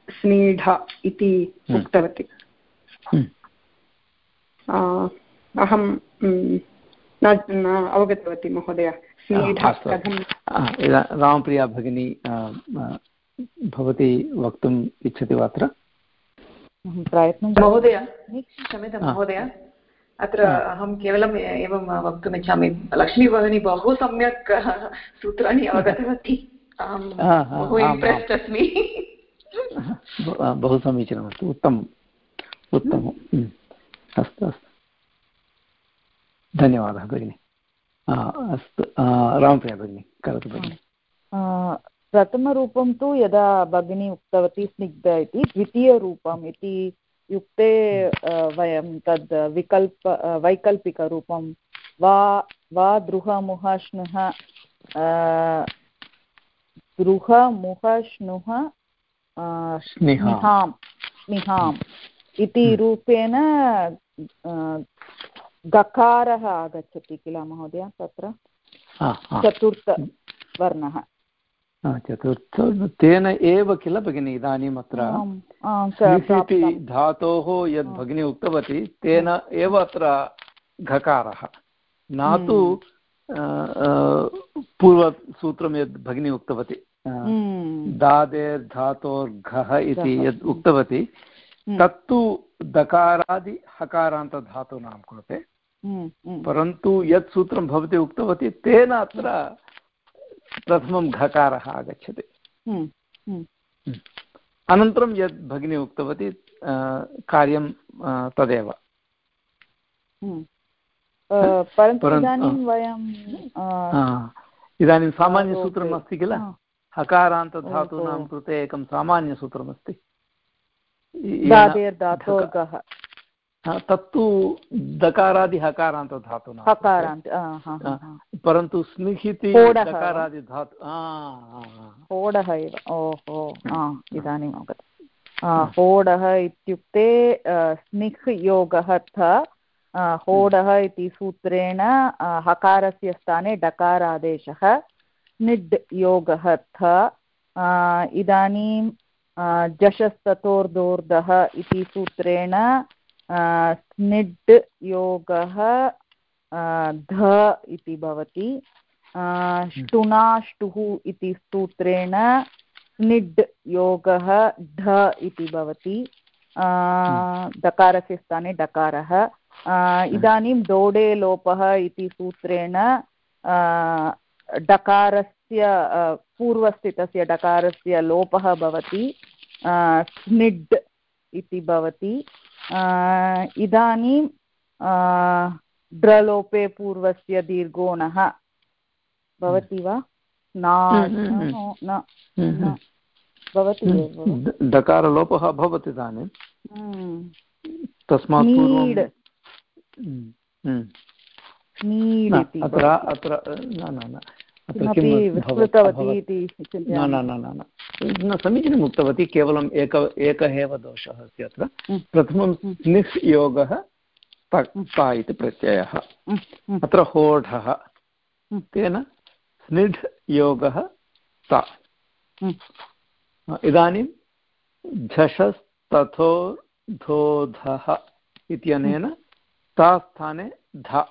स्नीढ इति उक्तवती। अहं न अवगतवती महोदय। रामप्रिया भगिनी भवती वक्तुम् इच्छति वा अत्र? प्रयत्नं महोदय। क्षम्यतां महोदय। अत्र अहं केवलम् एवं वक्तुमिच्छामि लक्ष्मीभगिनी बहु सम्यक् सूत्राणि अवगतवती। अहं बहु इम्प्रेस्ड् अस्मि। बहु समीचीनमस्ति। उत्तमम्। उत्तमम्। अस्तु अस्तु। धन्यवादः भगिनि। अस्तु। रामप्रिया भगिनि करोतु भगिनि। प्रथमरूपं तु यदा भगिनी उक्तवती स्निग्ध इति द्वितीयरूपम् इति युक्ते वयं तद् विकल्प वैकल्पिकरूपं वा वा दृहमुहश्नुः दृहमुहश्नुः स्निहां स्निहाम् इति रूपेण गकारः आगच्छति किल महोदय तत्र? चतुर्थवर्णः। चतुर्थ तेन एव किल भगिनि इदानीम् अत्र? धातोः यद् भगिनी उक्तवती तेन एव अत्र घकारः। न तु पूर्वसूत्रं यद् भगिनी उक्तवती। दादेर्धातोर्घः इति यद् उक्तवती तत्तु दकारादि हकारान्तधातूनां कृते। परन्तु यत् सूत्रं भवती उक्तवती तेन अत्र प्रथमं घकारः आगच्छति। अनन्तरं यद् भगिनी उक्तवती कार्यं तदेव। इदानीं सामान्यसूत्रम् अस्ति किल? हकारान्तधातूनां कृते एकं सामान्यसूत्रमस्ति तत्तु दकारादि हकारान्तधातु हकारान्त परन्तु स्निह् इति दकारादिधातु होडः एव ओहो इदानीम् अवगतम् होडः इत्युक्ते स्निह् योगः थ होडः इति सूत्रेण हकारस्य स्थाने डकारादेशः स्निड् योगः थ इदानीं जशस्ततोर्दोर्दः इति सूत्रेण स्निड् योगः ध इति भवति। ष्टुनाष्टुः इति सूत्रेण स्निड् योगः ढ इति भवति। दकारस्य स्थाने डकारः। इदानीं डोडे लोपः इति सूत्रेण डकारस्य पूर्वस्थितस्य डकारस्य लोपः भवति। स्निड् इति भवति। इदानीं ड्रलोपे पूर्वस्य दीर्घोणः भवति वा? न भवति दकारलोपः अभवत् इदानीं। तस्मात् अत्र अत्र न न न न। समीचीनम् उक्तवती केवलम् एक एकः एव दोषः अस्ति अत्र। प्रथमं स्निह् योगः ता इति प्रत्ययः। अत्र होढः। तेन स्निढ् योगः ता इदानीं झषस्तथो धोधः इत्यनेन ता स्थाने ध।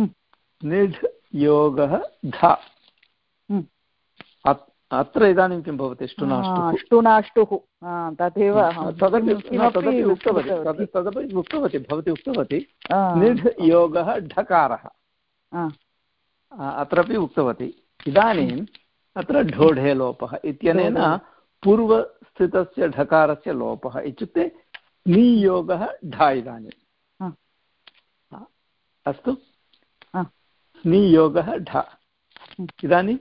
स्निढ् योगः ध। हम्म। अत्र इदानीं किं भवति ष्टुनाष्टुः तदेव तदपि उक्तवती तदपि उक्तवती भवती उक्तवती। निढ् योगः ढकारः। अत्रापि उक्तवती। इदानीम् अत्र ढोढे लोपः इत्यनेन पूर्वस्थितस्य ढकारस्य लोपः इत्युक्ते नियोगः ढ इदानीम् अस्तु। नियोगः ढ। इदानीं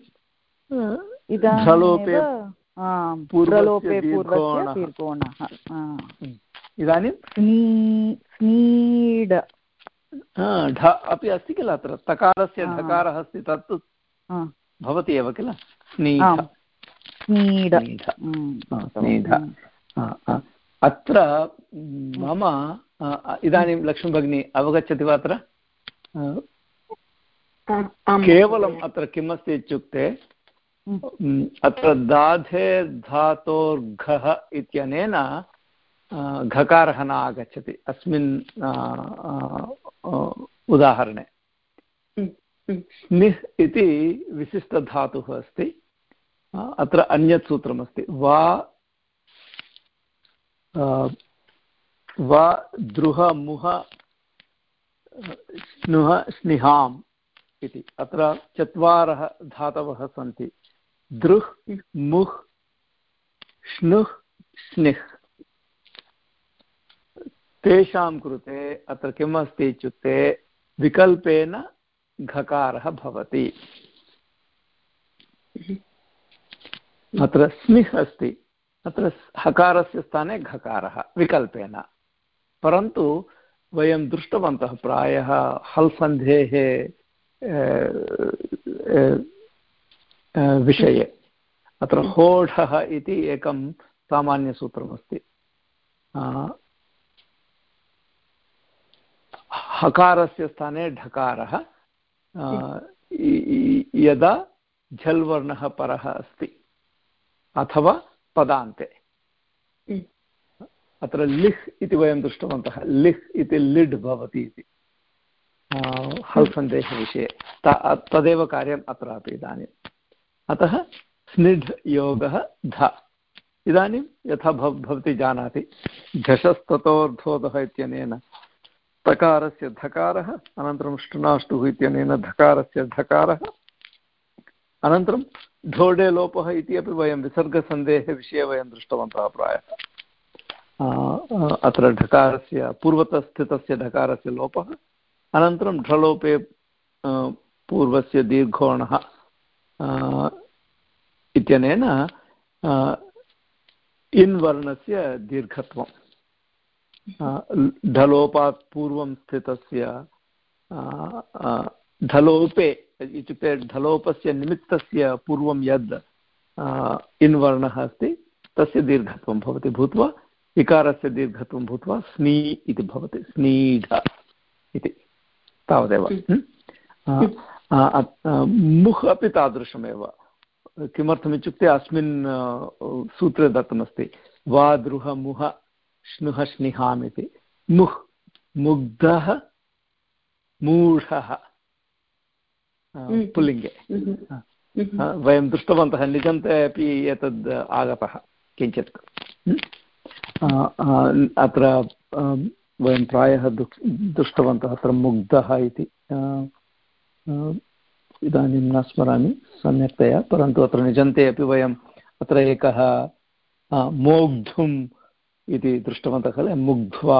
इदानीं स्नीड ढ अपि अस्ति किल अत्र तकारस्य ढकारः अस्ति तत्तु भवति एव किल स्नीढ अत्र मम इदानीं लक्ष्मीभगिनी अवगच्छति वा अत्र केवलम् अत्र किमस्ति इत्युक्ते अत्र दाधे धातोर्घः इत्यनेन घकारः न आगच्छति। अस्मिन् उदाहरणे। स्निह् इति विशिष्टधातुः अस्ति। अत्र अन्यत् सूत्रमस्ति वा वा द्रुहमुह स्नुह स्निहाम् इति। अत्र चत्वारः धातवः सन्ति। दृह् मुह् श्नुः स्निह् तेषां कृते अत्र किम् अस्ति इत्युक्ते विकल्पेन घकारः भवति। अत्र स्निह् अस्ति। अत्र हकारस्य स्थाने घकारः, विकल्पेन। परन्तु वयं दृष्टवन्तः प्रायः हल् सन्धेः विषये। अत्र होढः इति एकं सामान्यसूत्रमस्ति। हकारस्य स्थाने ढकारः यदा झल्वर्णः परः अस्ति अथवा पदान्ते। अत्र लिह् इति वयं दृष्टवन्तः। लिह् इति लिड् भवति इति। हल् सन्देशविषये तदेव कार्यम् अत्रापि इदानीम्। अतः स्निढ् योगः ध। इदानीं यथा भव, भवती जानाति झषस्ततोर्धोधः इत्यनेन तकारस्य धकारः, अनन्तरं ष्टुनाष्टुः इत्यनेन धकारस्य धकारः, अनन्तरं ढोडे लोपः इति अपि वयं विसर्गसन्देहविषये वयं दृष्टवन्तः प्रायः। अत्र ढकारस्य, पूर्वतस्थितस्य ढकारस्य लोपः, अनन्तरं ढलोपे पूर्वस्य दीर्घोणः इत्यनेन इन् वर्णस्य दीर्घत्वं ढलोपात् पूर्वं स्थितस्य ढलोपे इत्युक्ते ढलोपस्य निमित्तस्य पूर्वं यद् इन्वर्णः अस्ति तस्य दीर्घत्वं भवति भूत्वा इकारस्य दीर्घत्वं भूत्वा स्नी इति भवति स्नीढ इति। तावदेव। मुह् अपि तादृशमेव। किमर्थमित्युक्ते अस्मिन् सूत्रे दत्तमस्ति वा द्रुह मुह श्नुः श्निहाम् इति। मुह् मुग्धः मूढः। पुल्लिङ्गे। वयं दृष्टवन्तः निजन्ते अपि एतद् आगतः किञ्चित्। अत्र वयं प्रायः दृष्टवन्तः अत्र मुग्धः इति। इदानीं न स्मरामि सम्यक्तया परन्तु अत्र निजन्ते अपि वयम् अत्र एकः मोग्धुम् इति दृष्टवन्तः खलु मुग्ध्वा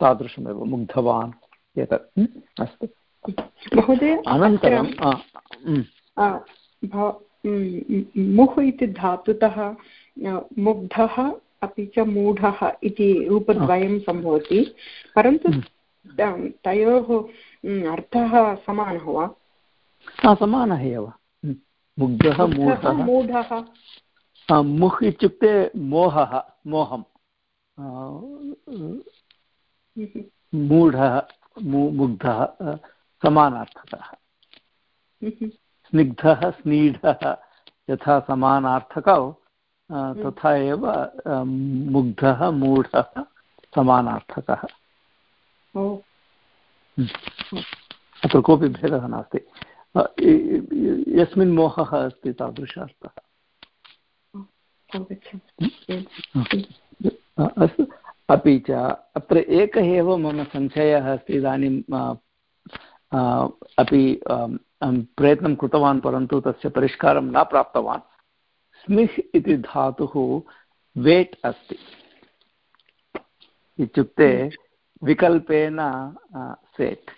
तादृशमेव मुग्धवान् एतत् अस्तु। महोदय अनन्तरं मुह् इति धातुतः मुग्धः अपि च मूढः इति रूपद्वयं सम्भवति परन्तु तयोः अर्थः समानः वा समानः एव मुग्धः मूढः मुह् इत्युक्ते मोहः मोहं मूढः मुग्धः समानार्थकः स्निग्धः स्नीढः यथा समानार्थकौ तथा एव मुग्धः मूढः समानार्थकः अत्र कोऽपि भेदः नास्ति। यस्मिन् मोहः अस्ति तादृशार्थः अस्तु। अपि च अत्र एकः एव मम संशयः अस्ति इदानीं अपि प्रयत्नं कृतवान् परन्तु तस्य परिष्कारं न प्राप्तवान्। स्मिह् इति धातुः वेट् अस्ति। इत्युक्ते विकल्पेन सेट्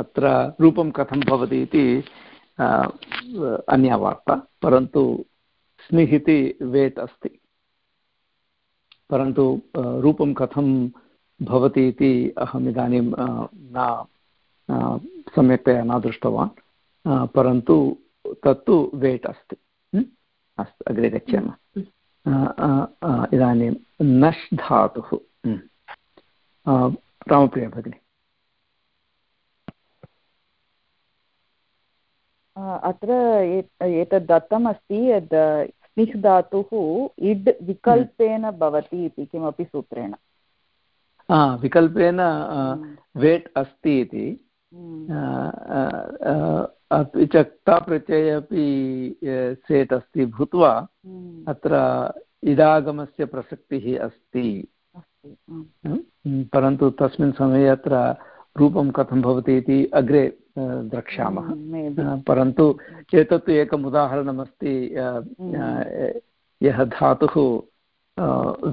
अत्र रूपं कथं भवति इति अन्या वार्ता परन्तु स्निः इति वेट् अस्ति। परन्तु रूपं कथं भवति इति अहम् इदानीं न सम्यक्तया न दृष्टवान्। परन्तु तत्तु वेट् अस्ति। अस्तु अग्रे गच्छामः। इदानीं नश् धातुः रामप्रिया भगिनी अत्र एतद् दत्तमस्ति यद् स्निह् धातुः इड् विकल्पेन भवति इति किमपि सूत्रेण विकल्पेन वेट् अस्ति इति अपि च क्ताप्रत्यये अपि सेट् अस्ति भूत्वा अत्र इडागमस्य प्रसक्तिः अस्ति। परन्तु तस्मिन् समये अत्र रूपं कथं भवति इति अग्रे द्रक्ष्यामः। परन्तु एतत्तु एकम् उदाहरणमस्ति यः धातुः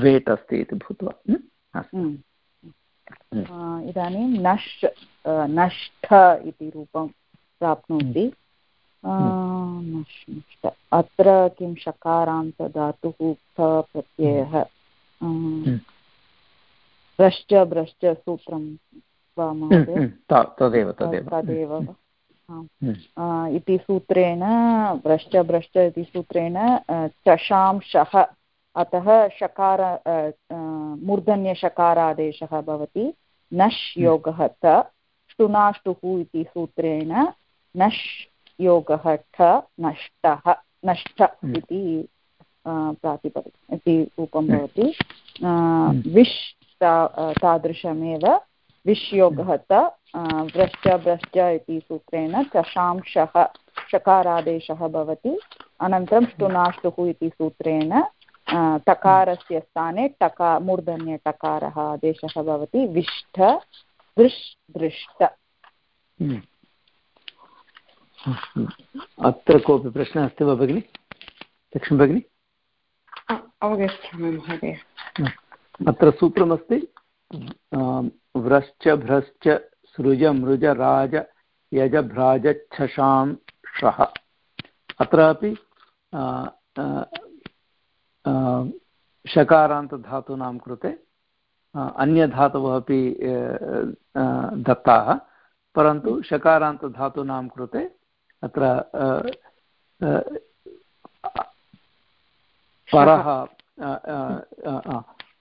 वेट् अस्ति इति भूत्वा। इदानीं नश् नष्ट इति रूपं प्राप्नोति. नष्ट अत्र किं शकारान्तधातुः प्रत्ययः? भ्रश्च भ्रश्च सूत्रं वा महोदय? तदेव तदेव. तदेव इति सूत्रेण भ्रश्च भ्रश्च इति सूत्रेण चषांशः अतः शकार मूर्धन्यशकारादेशः भवति। नश् योगः त ष्टुनाष्टुः इति सूत्रेण नश् योगः ठ नष्टः नष्ट इति प्रातिपदिक इति रूपं भवति। विश् तादृशमेव। विष्योगः त व्रश्च व्रश्च इति सूत्रेण चषांशः शकारादेशः भवति। अनन्तरं ष्टुनाष्टुः इति सूत्रेण टकारस्य स्थाने टका मूर्धन्यटकारः आदेशः भवति विष्ठ दृश् दृष्ट। हम्म। अत्र कोऽपि प्रश्नः अस्ति वा भगिनि? लक्ष्मी भगिनि? अवगच्छामि महोदय। अत्र सूत्रमस्ति व्रश्च भ्रश्च सृज मृज राज यज भ्राजच्छशां शः अत्रापि शकारान्तधातूनां कृते अन्यधातवः अपि दत्ताः परन्तु शकारान्तधातूनां कृते अत्र परः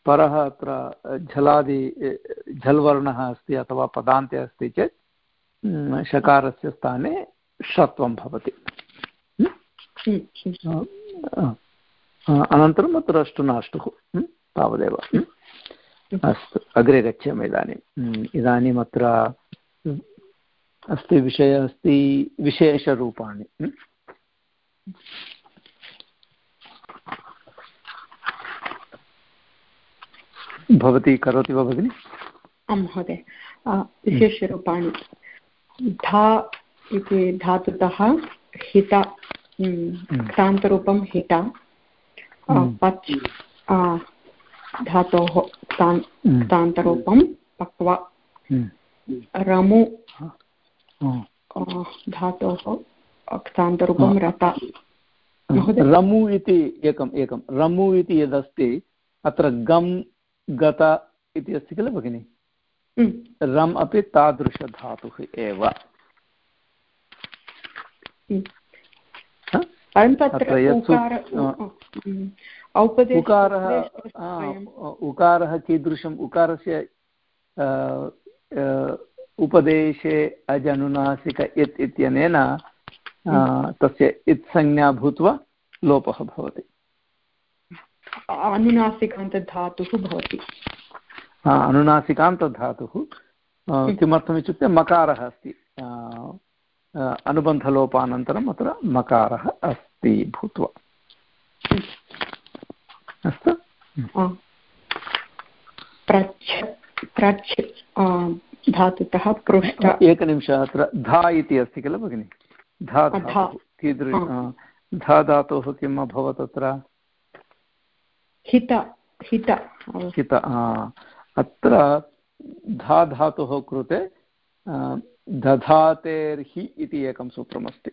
परः अत्र झलादि झल्वर्णः अस्ति अथवा पदान्ते अस्ति चेत् शकारस्य स्थाने षत्वं भवति। अनन्तरम् अत्र अष्टुनाष्टुः तावदेव अस्तु अग्रे गच्छामः इदानीम् इदानीम् अत्र अस्ति विषयः अस्ति विशेषरूपाणि भवती करोति वा भगिनि? आं महोदय विशेषरूपाणि। धा इति धातुतः हित क्तान्तरूपं हित पच् धातोः क्तान्तरूपं पक्व रमु धातोः क्तान्तरूपं रत रमु इति एकम् एकं रमु इति यदस्ति अत्र गम् गत इति अस्ति किल भगिनि रम् अपि तादृशधातुः एव उकारः उकारः कीदृशम्? उकारस्य उपदेशे अजनुनासिक इत् इत्यनेन तस्य इत्संज्ञा भूत्वा लोपः भवति। अनुनासिकान्तधातुः भवति। अनुनासिकान्तधातुः किमर्थमित्युक्ते मकारः अस्ति। अनुबन्धलोपानन्तरम् अत्र मकारः अस्ति भूत्वा। अस्तु? धातुतः पृष्ठ। एकनिमिषः अत्र धा इति अस्ति किल भगिनि? धा कीदृश धा धातोः किम् अभवत् अत्र? हित हित। हित अत्र धा धातोः कृते दधातेर्हि इति एकं सूत्रमस्ति।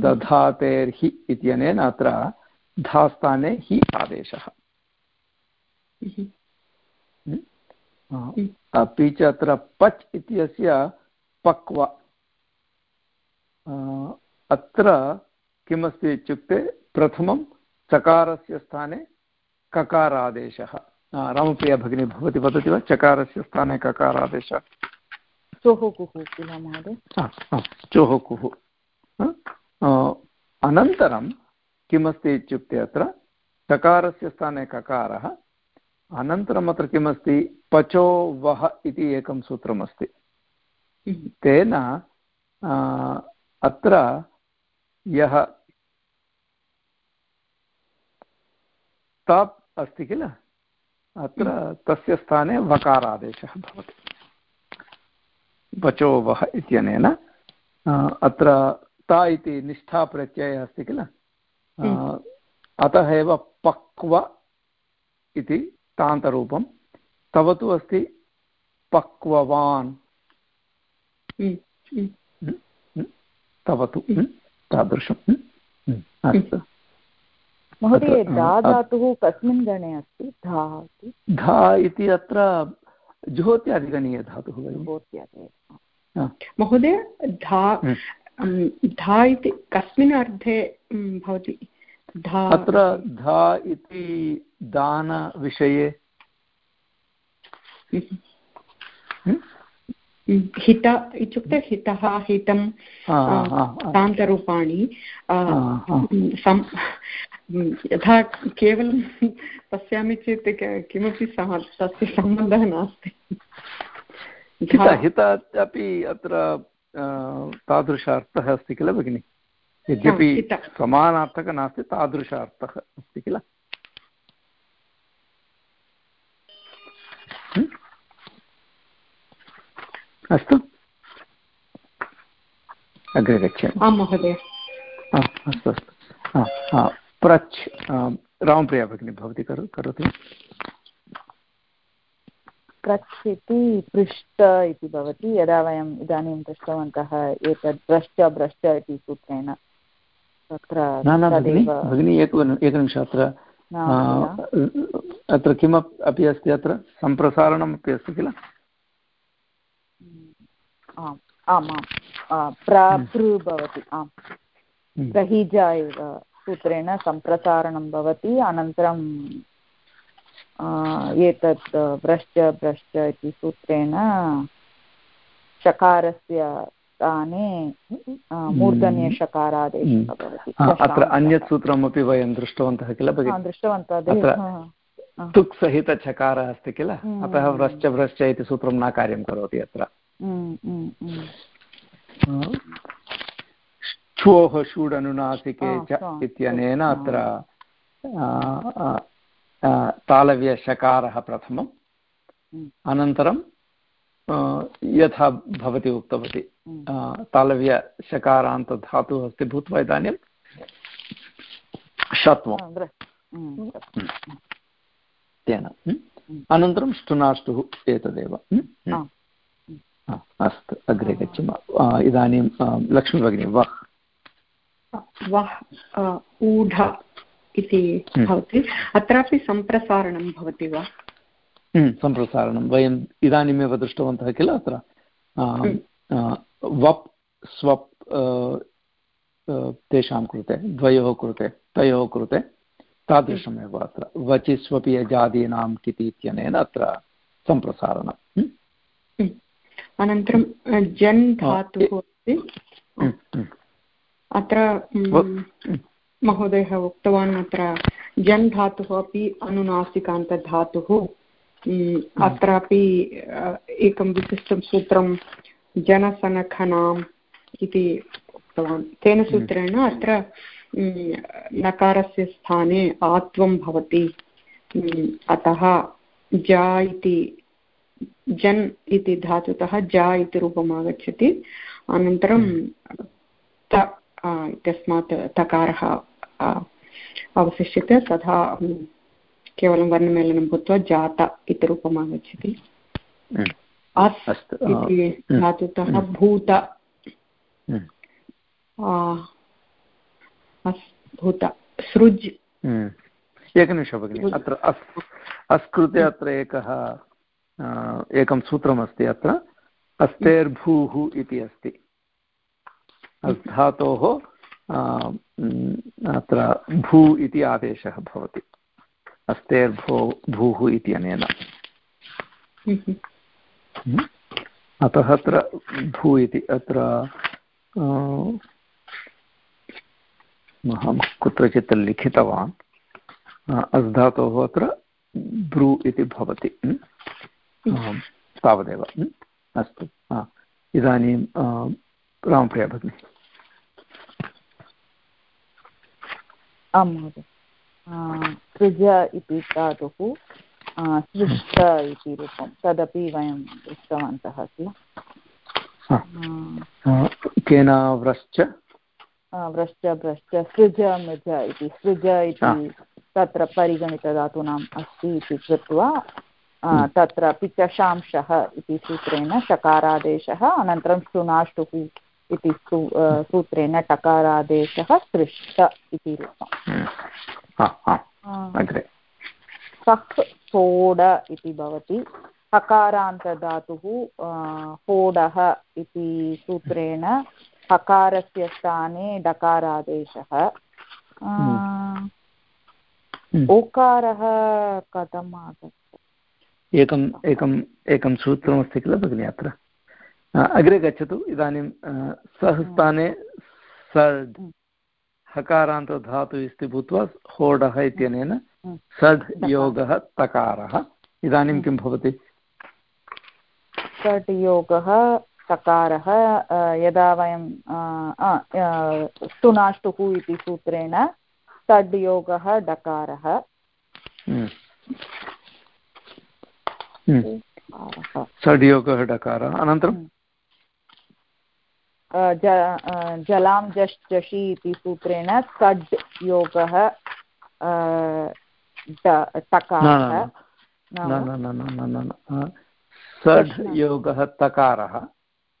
दधातेर्हि इत्यनेन अत्र धास्थाने हि आदेशः। अपि च अत्र पच् इत्यस्य पक्व। अत्र किमस्ति इत्युक्ते प्रथमं चकारस्य स्थाने ककारादेशः। रामप्रिया भगिनी भवती वदति वा? चकारस्य स्थाने ककारादेशः। किल महोदय? चोहुकुः अनन्तरं किमस्ति इत्युक्ते अत्र? चकारस्य स्थाने ककारः अनन्तरम् अत्र किमस्ति? पचो वः इति एकं सूत्रमस्ति। तेन अत्र यः तप् अस्ति किल? अत्र तस्य स्थाने वकारादेशः भवति। वचो वः इत्यनेन अत्र ता इति निष्ठाप्रत्ययः अस्ति किल? हम्म। अतः एव पक्व इति तान्तरूपं। तव तु अस्ति पक्ववान्। तव तु तादृशम् अस्तु। महोदय धा धातुः कस्मिन् गणे अस्ति? धा इति? धा इति अत्र जुहोत्यादिगणीयधातुः महोदय धा हम्म। धा इति कस्मिन् अर्थे भवति? धा अत्र धा इति दानविषये। हम्म। हम्म। हित इत्युक्ते हितः हितं तान्तरूपाणि यथा केवलं पश्यामि चेत् किमपि सः तस्य सम्बन्धः नास्ति। हित अपि अत्र तादृश अर्थः अस्ति किल भगिनि? यद्यपि समानार्थकः नास्ति तादृश अर्थः अस्ति किल? अस्तु। अग्रे गच्छामि। आं महोदय। अस्तु अस्तु। प्रच् रामप्रिया भगिनी भवती करो करोतु प्रच् इति पृष्ठ इति भवति यदा वयम् इदानीं दृष्टवन्तः एतत् भ्रश्च भ्रश्च इति सूत्रेण तत्र भगिनी एकनिमिषम् अत्र अत्र किमपि अपि अस्ति अत्र? सम्प्रसारणमपि अस्ति किल? आम् आम् आम् प्रापृ भवति आम्। प्रहिजा एव सूत्रेण सम्प्रसारणं भवति अनन्तरं एतत् भ्रश्च भ्रश्च इति सूत्रेण चकारस्य स्थाने मूर्धन्यषकारादेशः हम्म। भवति। अत्र अन्यत् सूत्रमपि वयं दृष्टवन्तः किल? दृष्टवन्तः तुक् सहितचकारः अस्ति किल? हम्म। अतः व्रश्च व्रश्च इति सूत्रं न कार्यं करोति अत्र। हम्म, श्वोः षूडनुनासिके च इत्यनेन अत्र तालव्यषकारः प्रथमम्। अनन्तरं यथा भवती उक्तवती तालव्यशकारान्तधातुः अस्ति भूत्वा इदानीं षत्वं। तेन अनन्तरं ष्टुनाष्टुः एतदेव। अस्तु अग्रे गच्छामः। इदानीं लक्ष्मीभगिनी वः वः ऊढ इति भवति। अत्रापि सम्प्रसारणं भवति वा? सम्प्रसारणं। वयम् इदानीमेव दृष्टवन्तः किल अत्र? वप् स्वप् तेषां कृते द्वयोः कृते तयोः कृते तादृशमेव अत्र। वचि स्वपि यजादीनां किति इत्यनेन अत्र सम्प्रसारणम् अनन्तरं जन् धातुः अस्ति। अत्र महोदयः उक्तवान् अत्र जन् धातुः अपि अनुनासिकान्तधातुः अत्रापि एकं विशिष्टं सूत्रं जनसनखनाम् इति उक्तवान्। तेन सूत्रेण अत्र नकारस्य स्थाने आत्वं भवति। अतः जा इति जन् इति धातुतः जा इति रूपम् आगच्छति अनन्तरं त इत्यस्मात् तकारः अवशिष्यते तथा केवलं वर्णमेलनं भूत्वा जात इति रूपम् आगच्छति। अस् इति धातुतः भूत। अस् भूत। सृज्। एकनिमिषं भगिनि अत्र अस् अस् कृते अत्र एकः एकं सूत्रमस्ति अत्र। अस्तेर्भूः इति अस्ति। अस् धातोः अत्र भू इति आदेशः भवति अस्तेर्भो भूः इत्यनेन हम्म। अतः अत्र भू इति अत्र अहं कुत्रचित् लिखितवान् अस्धातोः अत्र ब्रू इति भवति। तावदेव। अस्तु इदानीं रामप्रिया भगिनी आं महोदय। सृज इति धातुः सृष्ट इति रूपं। तदपि वयं दृष्टवन्तः किल? केन व्रश्च? व्रश्च भ्रश्च सृज मृज इति। सृज इति तत्र परिगणितधातूनाम् अस्ति इति कृत्वा हम्म। तत्र पिचशांशः इति सूत्रेण चकारादेशः अनन्तरं सुनाष्टुः इति सूत्रेण टकारादेशः सृष्ट इति रूपम्। हम्म। सः सोड इति भवति। हकारान्तधातुः होडः इति सूत्रेण हकारस्य स्थाने डकारादेशः। हम्म। ओकारः कथम् आगच्छति एकम् एकम् एकं सूत्रमस्ति किल भगिनि अत्र? अग्रे गच्छतु। इदानीं सः स्थाने हम्म। हकारान्तधातु इति भूत्वा होडः इत्यनेन सड् योगः तकारः। इदानीं किं भवति? षट् योगः तकारः यदा वयं स्तुनाष्टुः इति सूत्रेण षड् योगः डकारः। षड् योगः डकारः। अनन्तरं जलां जश् जषि इति सूत्रेण सड् योगः टकारः सड् योगः तकारः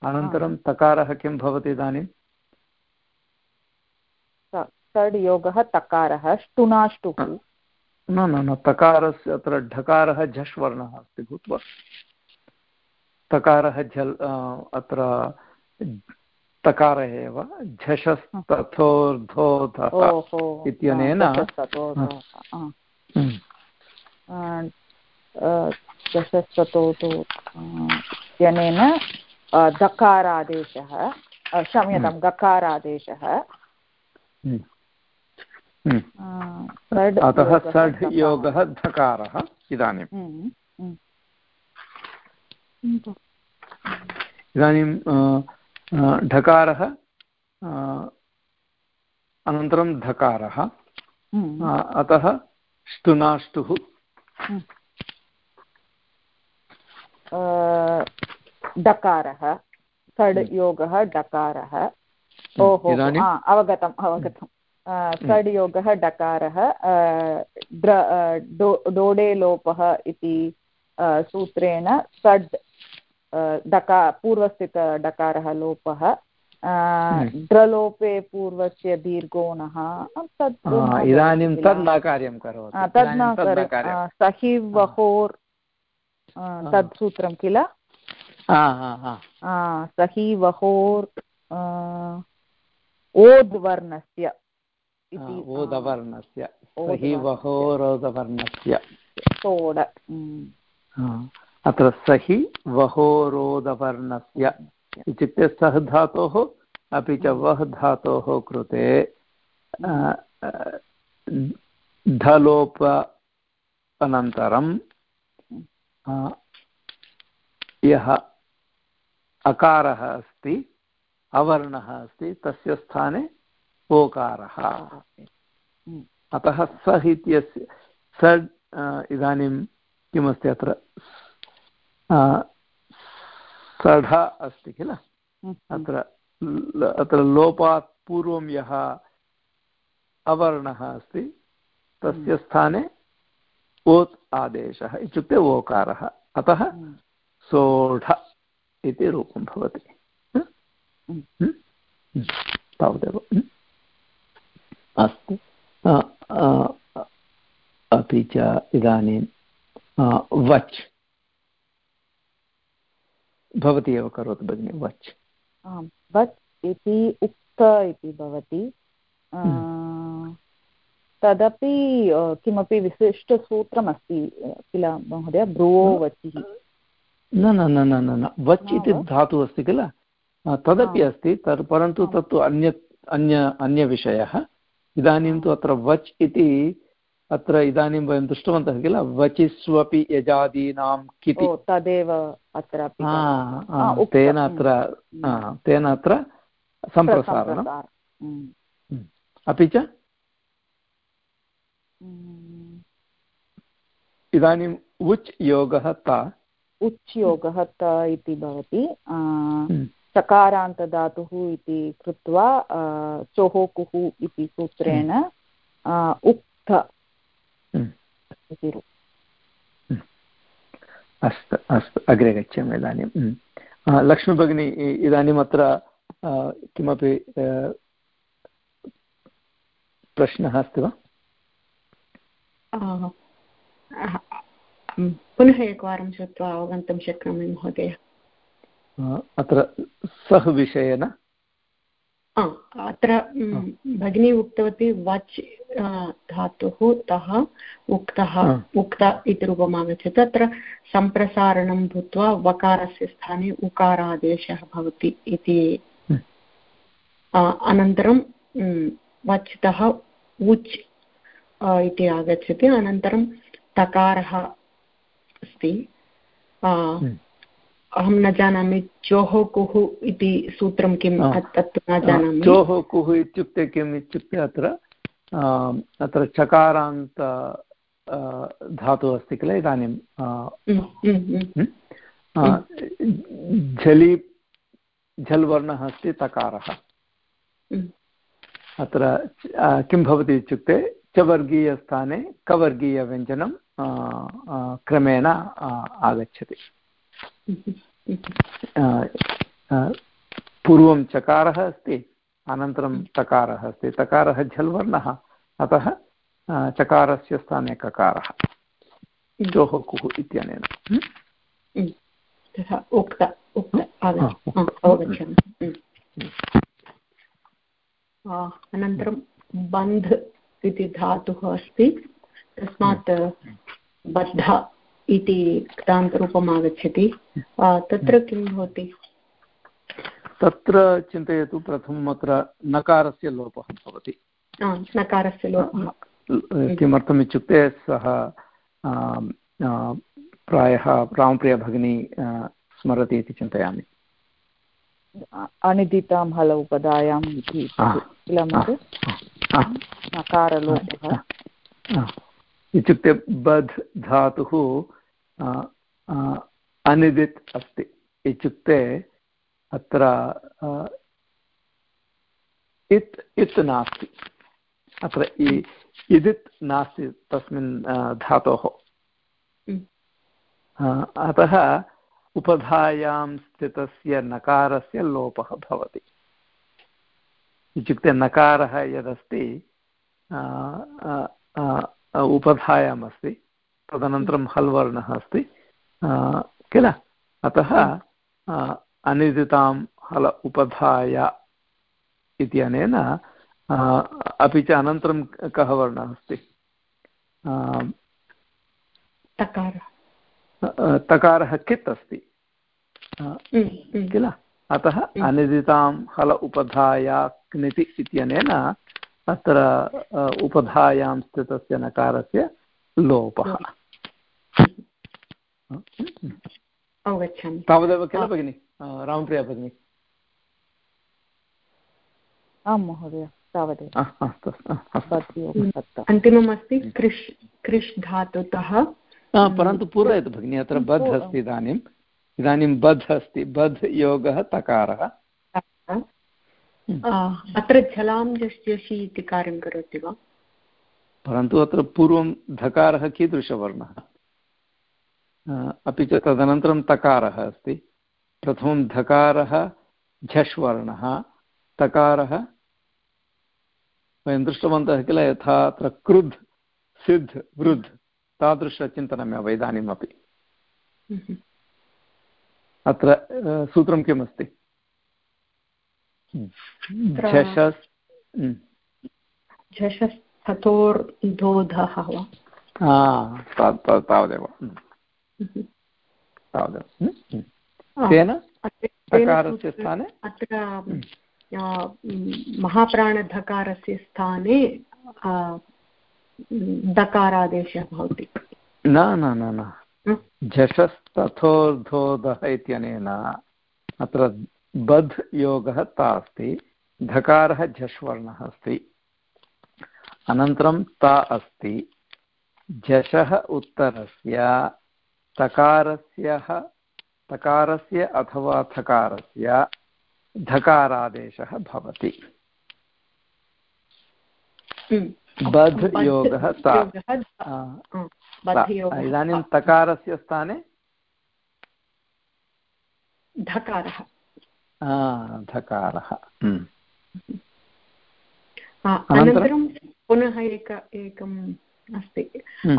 अनन्तरं तकारः किं भवति इदानीं षड् योगः तकारः ष्टुनाष्टुः न न न तकारस्य अत्र ढकारः झष् वर्णः अस्ति भूत्वा तकारः झल् अत्र तकारः एव झषस्तथोर्धोधः इत्यनेन झषस्ततोतु इत्यनेन दकारादेशः क्षम्यतां हम्म। गकारादेशः हम्म। हम्म। अतः षड् योगः धकारः इदानीम्। इदानीं ढकारः अनन्तरं धकारः अतः ष्टुनाष्टुः डकारः षड् हम्म। योगः डकारः हम्म। ओहो अवगतम् अवगतं हम्म। षड् योगः डकारः डोडे लोपः इति सूत्रेण षड् डका पूर्वस्थितडकारः लोपः ड्रलोपे पूर्वस्य दीर्घोणः तत् इदानीं तत् न कार्यं करोति। तद् न सहि वहोर् तत् सूत्रं किल? सहि वहोर् ओद्वर्णस्य ओदवर्णस्य। सहि वहोरोदवर्णस्य सोड। अत्र सहि वहोरोदवर्णस्य इत्युक्ते सः धातोः अपि च वः धातोः कृते धलोप अनन्तरं यः अकारः अस्ति, अवर्णः अस्ति, तस्य स्थाने ओकारः। अतः सः इत्यस्य षड् इदानीं किमस्ति अत्र? षढ अस्ति किल? अत्र अत्र लोपात् पूर्वं यः अवर्णः अस्ति तस्य स्थाने ओत् आदेशः इत्युक्ते ओकारः। अतः सोढ इति रूपं भवति। तावदेव। अस्तु। अपि च इदानीं वच्। भवती एव करोतु भगिनि वच् वच् इति उक्त इति भवति। तदपि किमपि विशिष्टसूत्रमस्ति किल महोदय? भ्रुवो वचिः न न न न न वच् इति धातुः अस्ति किल? तदपि अस्ति तत् परन्तु तत्तु अन्य अन्य अन्यविषयः। इदानीं तु अत्र वच् इति अत्र इदानीं वयं दृष्टवन्तः किल? वचिस्वपि यजादीनां किति। तदेव अत्र तेन अत्र तेन अत्र सम्प्रसारणम्। हम्म। अपि च? इदानीम् उच् योगः ता? उच्योगः त इति भवति। चकारान्तधातुः हम्म। इति कृत्वा चोहोकुः इति सूत्रेण। उक्त अस्तु अस्तु अग्रे गच्छामि इदानीं लक्ष्मीभगिनी इदानीम् अत्र किमपि प्रश्नः अस्ति वा पुनः एकवारं श्रुत्वा अवगन्तुं शक्नोमि महोदय अत्र सः विषयेन अत्र भगिनी उक्तवती वच् धातुः तः उक्तः उक्त इति रूपम् आगच्छति। अत्र सम्प्रसारणं भूत्वा वकारस्य स्थाने उकारादेशः भवति इति। अनन्तरं वच्तः उच् इति आगच्छति। अनन्तरं तकारः अस्ति। अहं न जानामि चोः कुः इति सूत्रं किं तत्तु न जानामि। चोः कुः इत्युक्ते किम् इत्युक्ते अत्र अत्र चकारान्त धातुः अस्ति किल इदानीं? झलि झल् वर्णः अस्ति तकारः। अत्र किं भवति इत्युक्ते चवर्गीयस्थाने कवर्गीयव्यञ्जनं क्रमेण आगच्छति। पूर्वं चकारः अस्ति अनन्तरं तकारः अस्ति। तकारः झल् वर्णः अतः चकारस्य स्थाने ककारः। जोः कुः इत्यनेन? उक्त उक्त अवगच्छामि। अनन्तरं बन्ध् इति धातुः अस्ति। तस्मात् बद्ध इति क्रान्तरूपम् आगच्छति। तत्र किं भवति? तत्र चिन्तयतु प्रथमम् अत्र नकारस्य लोपः भवति। नकारस्य लोपः। किमर्थम् इत्युक्ते सः प्रायः रामप्रियभगिनी स्मरति इति चिन्तयामि। अनिदितां हल उपदायाम् इति किल नकारलोपः। इत्युक्ते बध् धातुः अनिदित् अस्ति। इत्युक्ते अत्र इत् इत् नास्ति। अत्र इदित् नास्ति तस्मिन् धातोः। अतः उपधायां स्थितस्य नकारस्य लोपः भवति। इत्युक्ते नकारः यदस्ति उपधायाम् अस्ति तदनन्तरं हल् वर्णः अस्ति किल? अतः अनिदितां हल उपधाय इत्यनेन अपि च अनन्तरं कः वर्णः अस्ति? तकारः। कित् अस्ति? किल? अतः अनिदितां हल उपधाया क्निति इत्यनेन अत्र उपधायां स्थितस्य नकारस्य लोपः। अवगच्छामि। तावदेव किल भगिनि? रामप्रिया भगिनि। आं महोदय तावदेव। अन्तिमम् अस्ति कृष् कृष् धातुतः। परन्तु पूरयतु भगिनि अत्र बध् अस्ति इदानीम् इदानीं बध् अस्ति बध् योगः तकारः। अत्र झलां जष्यसि इति कार्यं करोति वा? परन्तु अत्र पूर्वं धकारः कीदृशवर्णः? अपि च तदनन्तरं तकारः अस्ति। प्रथमं धकारः झष् वर्णः तकारः वयं दृष्टवन्तः किल यथा अत्र क्रुद् सिद्ध् वृद्ध् तादृशचिन्तनमेव इदानीमपि। हम्म। अत्र सूत्रं किमस्ति? झषस् झषस् झषस्थतोर्धोधः वा? तावदेव. तावदेव। तेन? तकारस्य स्थाने? अत्र महाप्राणधकारस्य स्थाने दकारादेशः भवति। न न न न। झषस्तथोर्धोधः इत्यनेन अत्र बध् योगः ता अस्ति। धकारः झष्वर्णः अस्ति। अनन्तरं ता अस्ति। झषः उत्तरस्य तकारस्य तकारस्य अथवा थकारस्य धकारादेशः भवति। बध् योगः ता। इदानीं तकारस्य स्थाने? धकारः। धकारः। अनन्तरं पुनः एक एकम् अस्ति।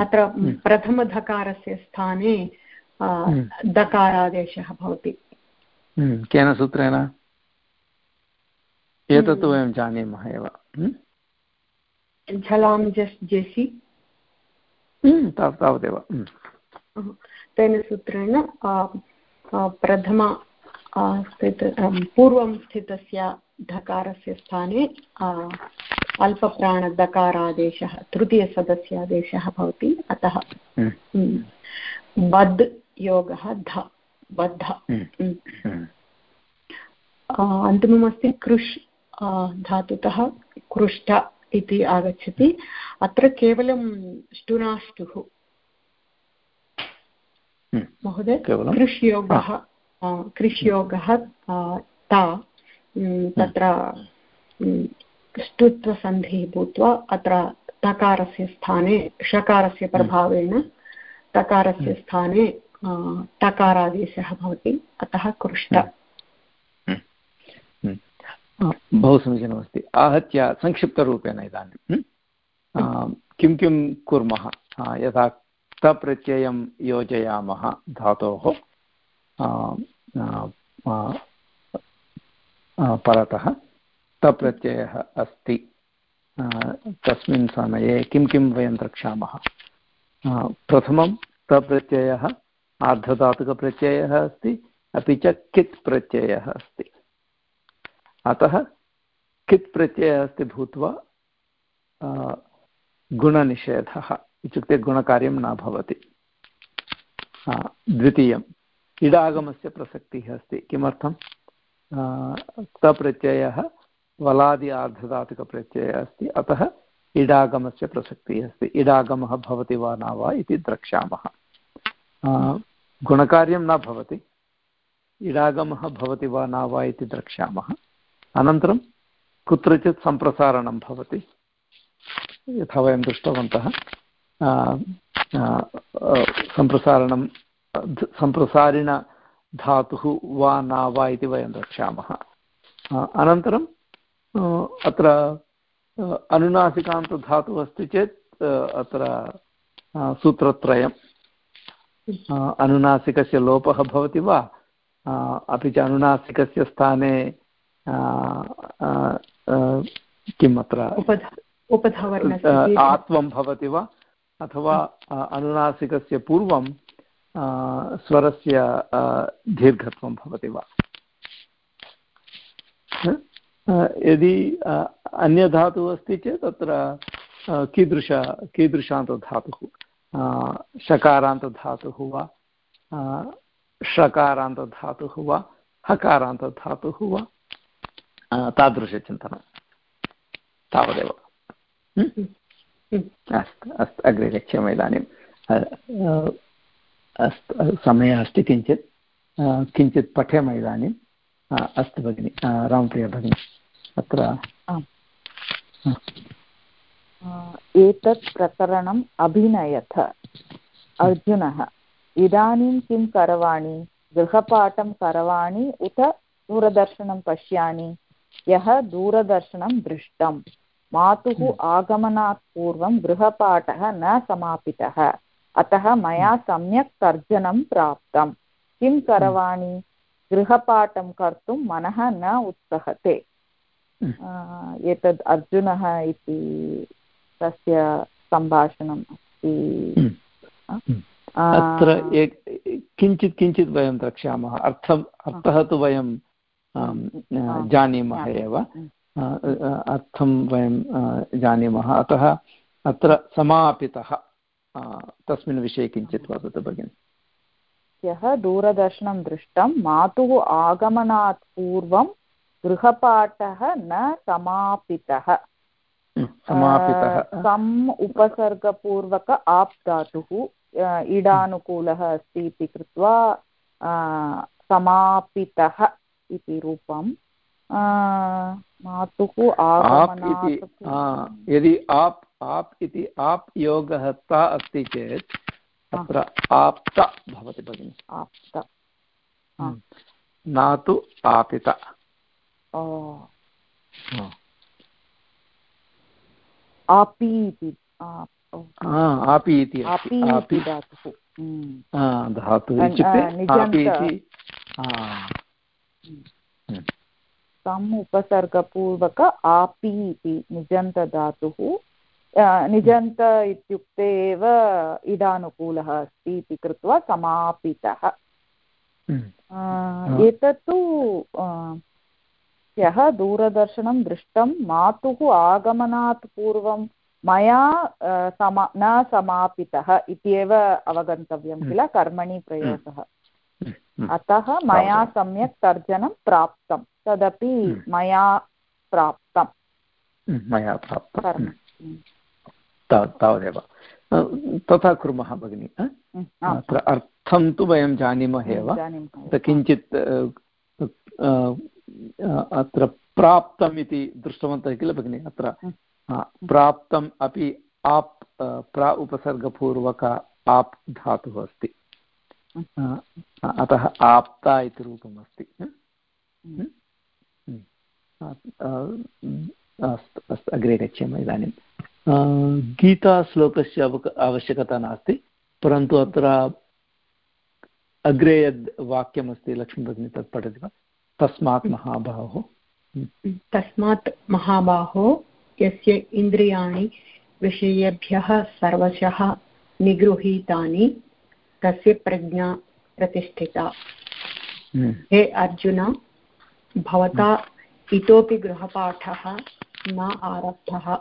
अत्र प्रथमधकारस्य स्थाने दकारादेशः भवति। केन सूत्रेण? एतत् वयं जानीमः एव। झलां जस् जेसि। तावदेव। तेन सूत्रेण प्रथम स्थित पूर्वं स्थितस्य धकारस्य स्थाने अल्पप्राणदकारादेशः तृतीयसदस्यादेशः भवति अतः बद् योगः ध बद्ध। अन्तिममस्ति कृष् धातुतः कृष्ट इति आगच्छति। अत्र केवलं ष्टुनाष्टुः। हम्म। महोदय कृष्योगः कृष्योगः ता तत्र ष्टुत्वसन्धिः भूत्वा अत्र तकारस्य स्थाने षकारस्य हम्म। प्रभावेण तकारस्य हम्म। स्थाने टकारादेशः भवति। अतः कृष्ट। बहु समीचीनमस्ति। आहत्य संक्षिप्तरूपेण इदानीं। किं किं कुर्मः? यथा तप्रत्ययं योजयामः धातोः। परतः। तप्रत्ययः अस्ति। तस्मिन् समये किं किं वयं द्रक्ष्यामः? प्रथमं तप्रत्ययः, आर्धधातुकप्रत्ययः अस्ति, अपि च कित् प्रत्ययः अस्ति। अतः कित् प्रत्ययः अस्ति भूत्वा गुणनिषेधः, इत्युक्ते गुणकार्यं न भवति। द्वितीयम्, इडागमस्य प्रसक्तिः अस्ति। किमर्थं तप्रत्ययः वलादि आर्धधातुकप्रत्ययः अस्ति। अतः इडागमस्य प्रसक्तिः अस्ति। इडागमः भवति वा न वा इति द्रक्ष्यामः। गुणकार्यं न भवति। इडागमः भवति वा न वा इति द्रक्ष्यामः। अनन्तरं कुत्रचित् सम्प्रसारणं भवति। यथा वयं दृष्टवन्तः। सम्प्रसारणं सम्प्रसारिणधातुः वा न वा इति वयं द्रक्ष्यामः। अनन्तरं अत्र अनुनासिकान्तधातुः अस्ति चेत् अत्र सूत्रत्रयम् अनुनासिकस्य लोपः भवति वा? अपि च अनुनासिकस्य स्थाने किम् अत्र? आत्वं भवति वा? अथवा अनुनासिकस्य पूर्वं स्वरस्य दीर्घत्वं भवति वा? यदि अन्यधातुः अस्ति चेत् तत्र कीदृश कीदृशान्तधातुः शकारान्तधातुः वा षकारान्तधातुः वा हकारान्तधातुः वा तादृशचिन्तनं तावदेव। अस्तु अस्तु अग्रे गच्छामः इदानीम् अस्तु समयः अस्ति किञ्चित्। किञ्चित् पठेम इदानीम् अस्तु भगिनि रामप्रिया भगिनि अत्र एतत् प्रकरणम् अभिनयथ। अर्जुनः इदानीं किं करवाणि? गृहपाठं करवाणि? उत दूरदर्शनं पश्यामि। यः दूरदर्शनं दृष्टं मातुः आगमनात् पूर्वं गृहपाठः न समापितः। अतः मया सम्यक् तर्जनं प्राप्तं। किं करवाणि? गृहपाठं कर्तुं मनः न उत्सहते। हम्म। एतद् अर्जुनः इति तस्य सम्भाषणम् अस्ति। हम्म। अत्र किञ्चित् किञ्चित् वयं द्रक्ष्यामः। अर्थम् अर्थः तु वयं जानीमः एव। अर्थं वयं जानीमः। अतः अत्र समापितः। तस्मिन् विषये किञ्चित् वदतु भगिनि। ह्यः दूरदर्शनं दृष्टं मातुः आगमनात् पूर्वं गृहपाठः न समापितः। सम् उपसर्गपूर्वक आप् धातुः इडानुकूलः अस्ति इति कृत्वा समापितः इति रूपं मातुः आगमनात् यदि आप् आप् इति आप् योगः ता अस्ति चेत् अत्र आप्त भवति भगिनि। आप्त। न तु आपित। आपि इति धातुः इत्युक्ते आपि इति सम् उपसर्गपूर्वक आपि इति निजन्तधातुः निजन्त इत्युक्ते एव इडानुकूलः अस्ति इति कृत्वा समापितः। हम्म। एतत्तु ह्यः दूरदर्शनं दृष्टं मातुः आगमनात् पूर्वं मया समा न समापितः इत्येव अवगन्तव्यं किल हम्म। कर्मणि प्रयोगः। हम्म। अतः मया सम्यक् तर्जनं प्राप्तं। तदपि मया प्राप्तं। मया प्राप्तं। तावदेव। तथा कुर्मः भगिनि अत्र अर्थं तु वयं जानीमः एव किञ्चित् अत्र प्राप्तम् इति दृष्टवन्तः किल भगिनि? अत्र प्राप्तम् अपि आप् प्रा उपसर्गपूर्वक आप् धातुः अस्ति। अतः आप्ता इति रूपम् अस्ति अस्तु अस्तु अग्रे गच्छामः इदानीं। गीताश्लोकस्य आवश्यकता नास्ति परन्तु अत्र अग्रे यद् वाक्यमस्ति लक्ष्मीभगिनी तत् पठति वा? तस्मात् महाबाहो। तस्मात् महाबाहो यस्य इन्द्रियाणि विषयेभ्यः सर्वशः निगृहीतानि तस्य प्रज्ञा प्रतिष्ठिता। हम्म। हे अर्जुन भवता इतोपि गृहपाठः न आरब्धः।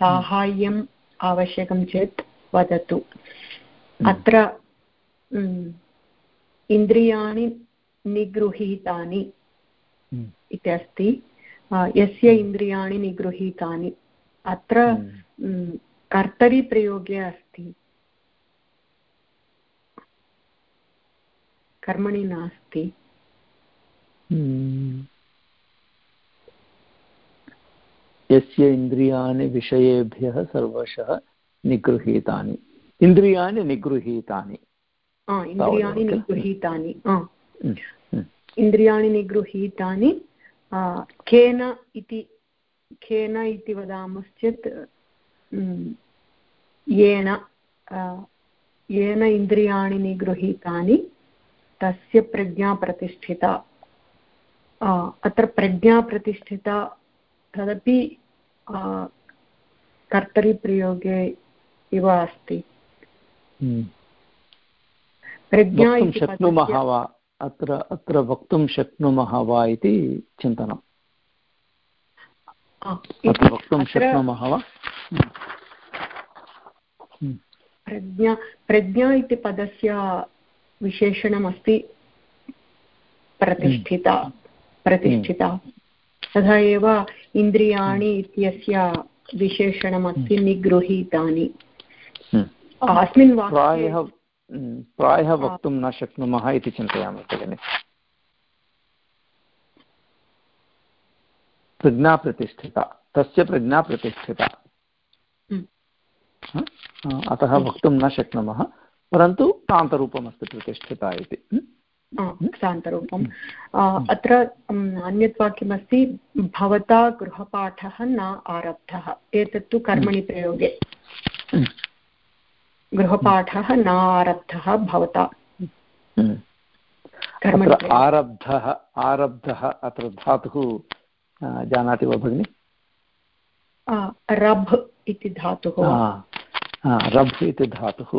साहाय्यम् आवश्यकं चेत् वदतु। हम्म। अत्र इन्द्रियाणि निगृहीतानि हम्म। इति अस्ति। यस्य इन्द्रियाणि निगृहीतानि अत्र कर्तरिप्रयोगे अस्ति। कर्मणि नास्ति। यस्य इन्द्रियाणि विषयेभ्यः सर्वशः निगृहीतानि। इन्द्रियाणि निगृहीतानि। इन्द्रियाणि निगृहीतानि। हम्म, हम्म। इन्द्रियाणि निगृहीतानि। केन इति केन इति वदामश्चेत् येन येन इन्द्रियाणि निगृहीतानि तस्य प्रज्ञा प्रतिष्ठिता। अत्र प्रज्ञा प्रतिष्ठिता तदपि कर्तरिप्रयोगे इव अस्ति। प्रज्ञा शक्नुमः वा अत्र अत्र वक्तुं शक्नुमः वा इति चिन्तनम् वक्तुं शक्नुमः वा। प्रज्ञा प्रज्ञा इति पदस्य विशेषणमस्ति प्रतिष्ठिता। प्रतिष्ठिता तथा एव इन्द्रियाणि इत्यस्य विशेषणमस्ति हम्म। निगृहीतानि। हम्म। अस्मिन् प्रायः प्रायः वक्तुं न शक्नुमः इति चिन्तयामि भगिनि। प्रज्ञा प्रतिष्ठिता तस्य प्रज्ञा प्रतिष्ठिता अतः वक्तुं न शक्नुमः परन्तु क्रान्तरूपमस्ति प्रतिष्ठिता इति। क्रान्तरूपम् अत्र अन्यत् वाक्यमस्ति भवता गृहपाठः न आरब्धः। एतत्तु कर्मणि प्रयोगे। गृहपाठः न आरब्धः भवता। आरब्धः आरब्धः अत्र धातुः जानाति वा भगिनि? रभ् इति धातुः रभ् इति धातुः।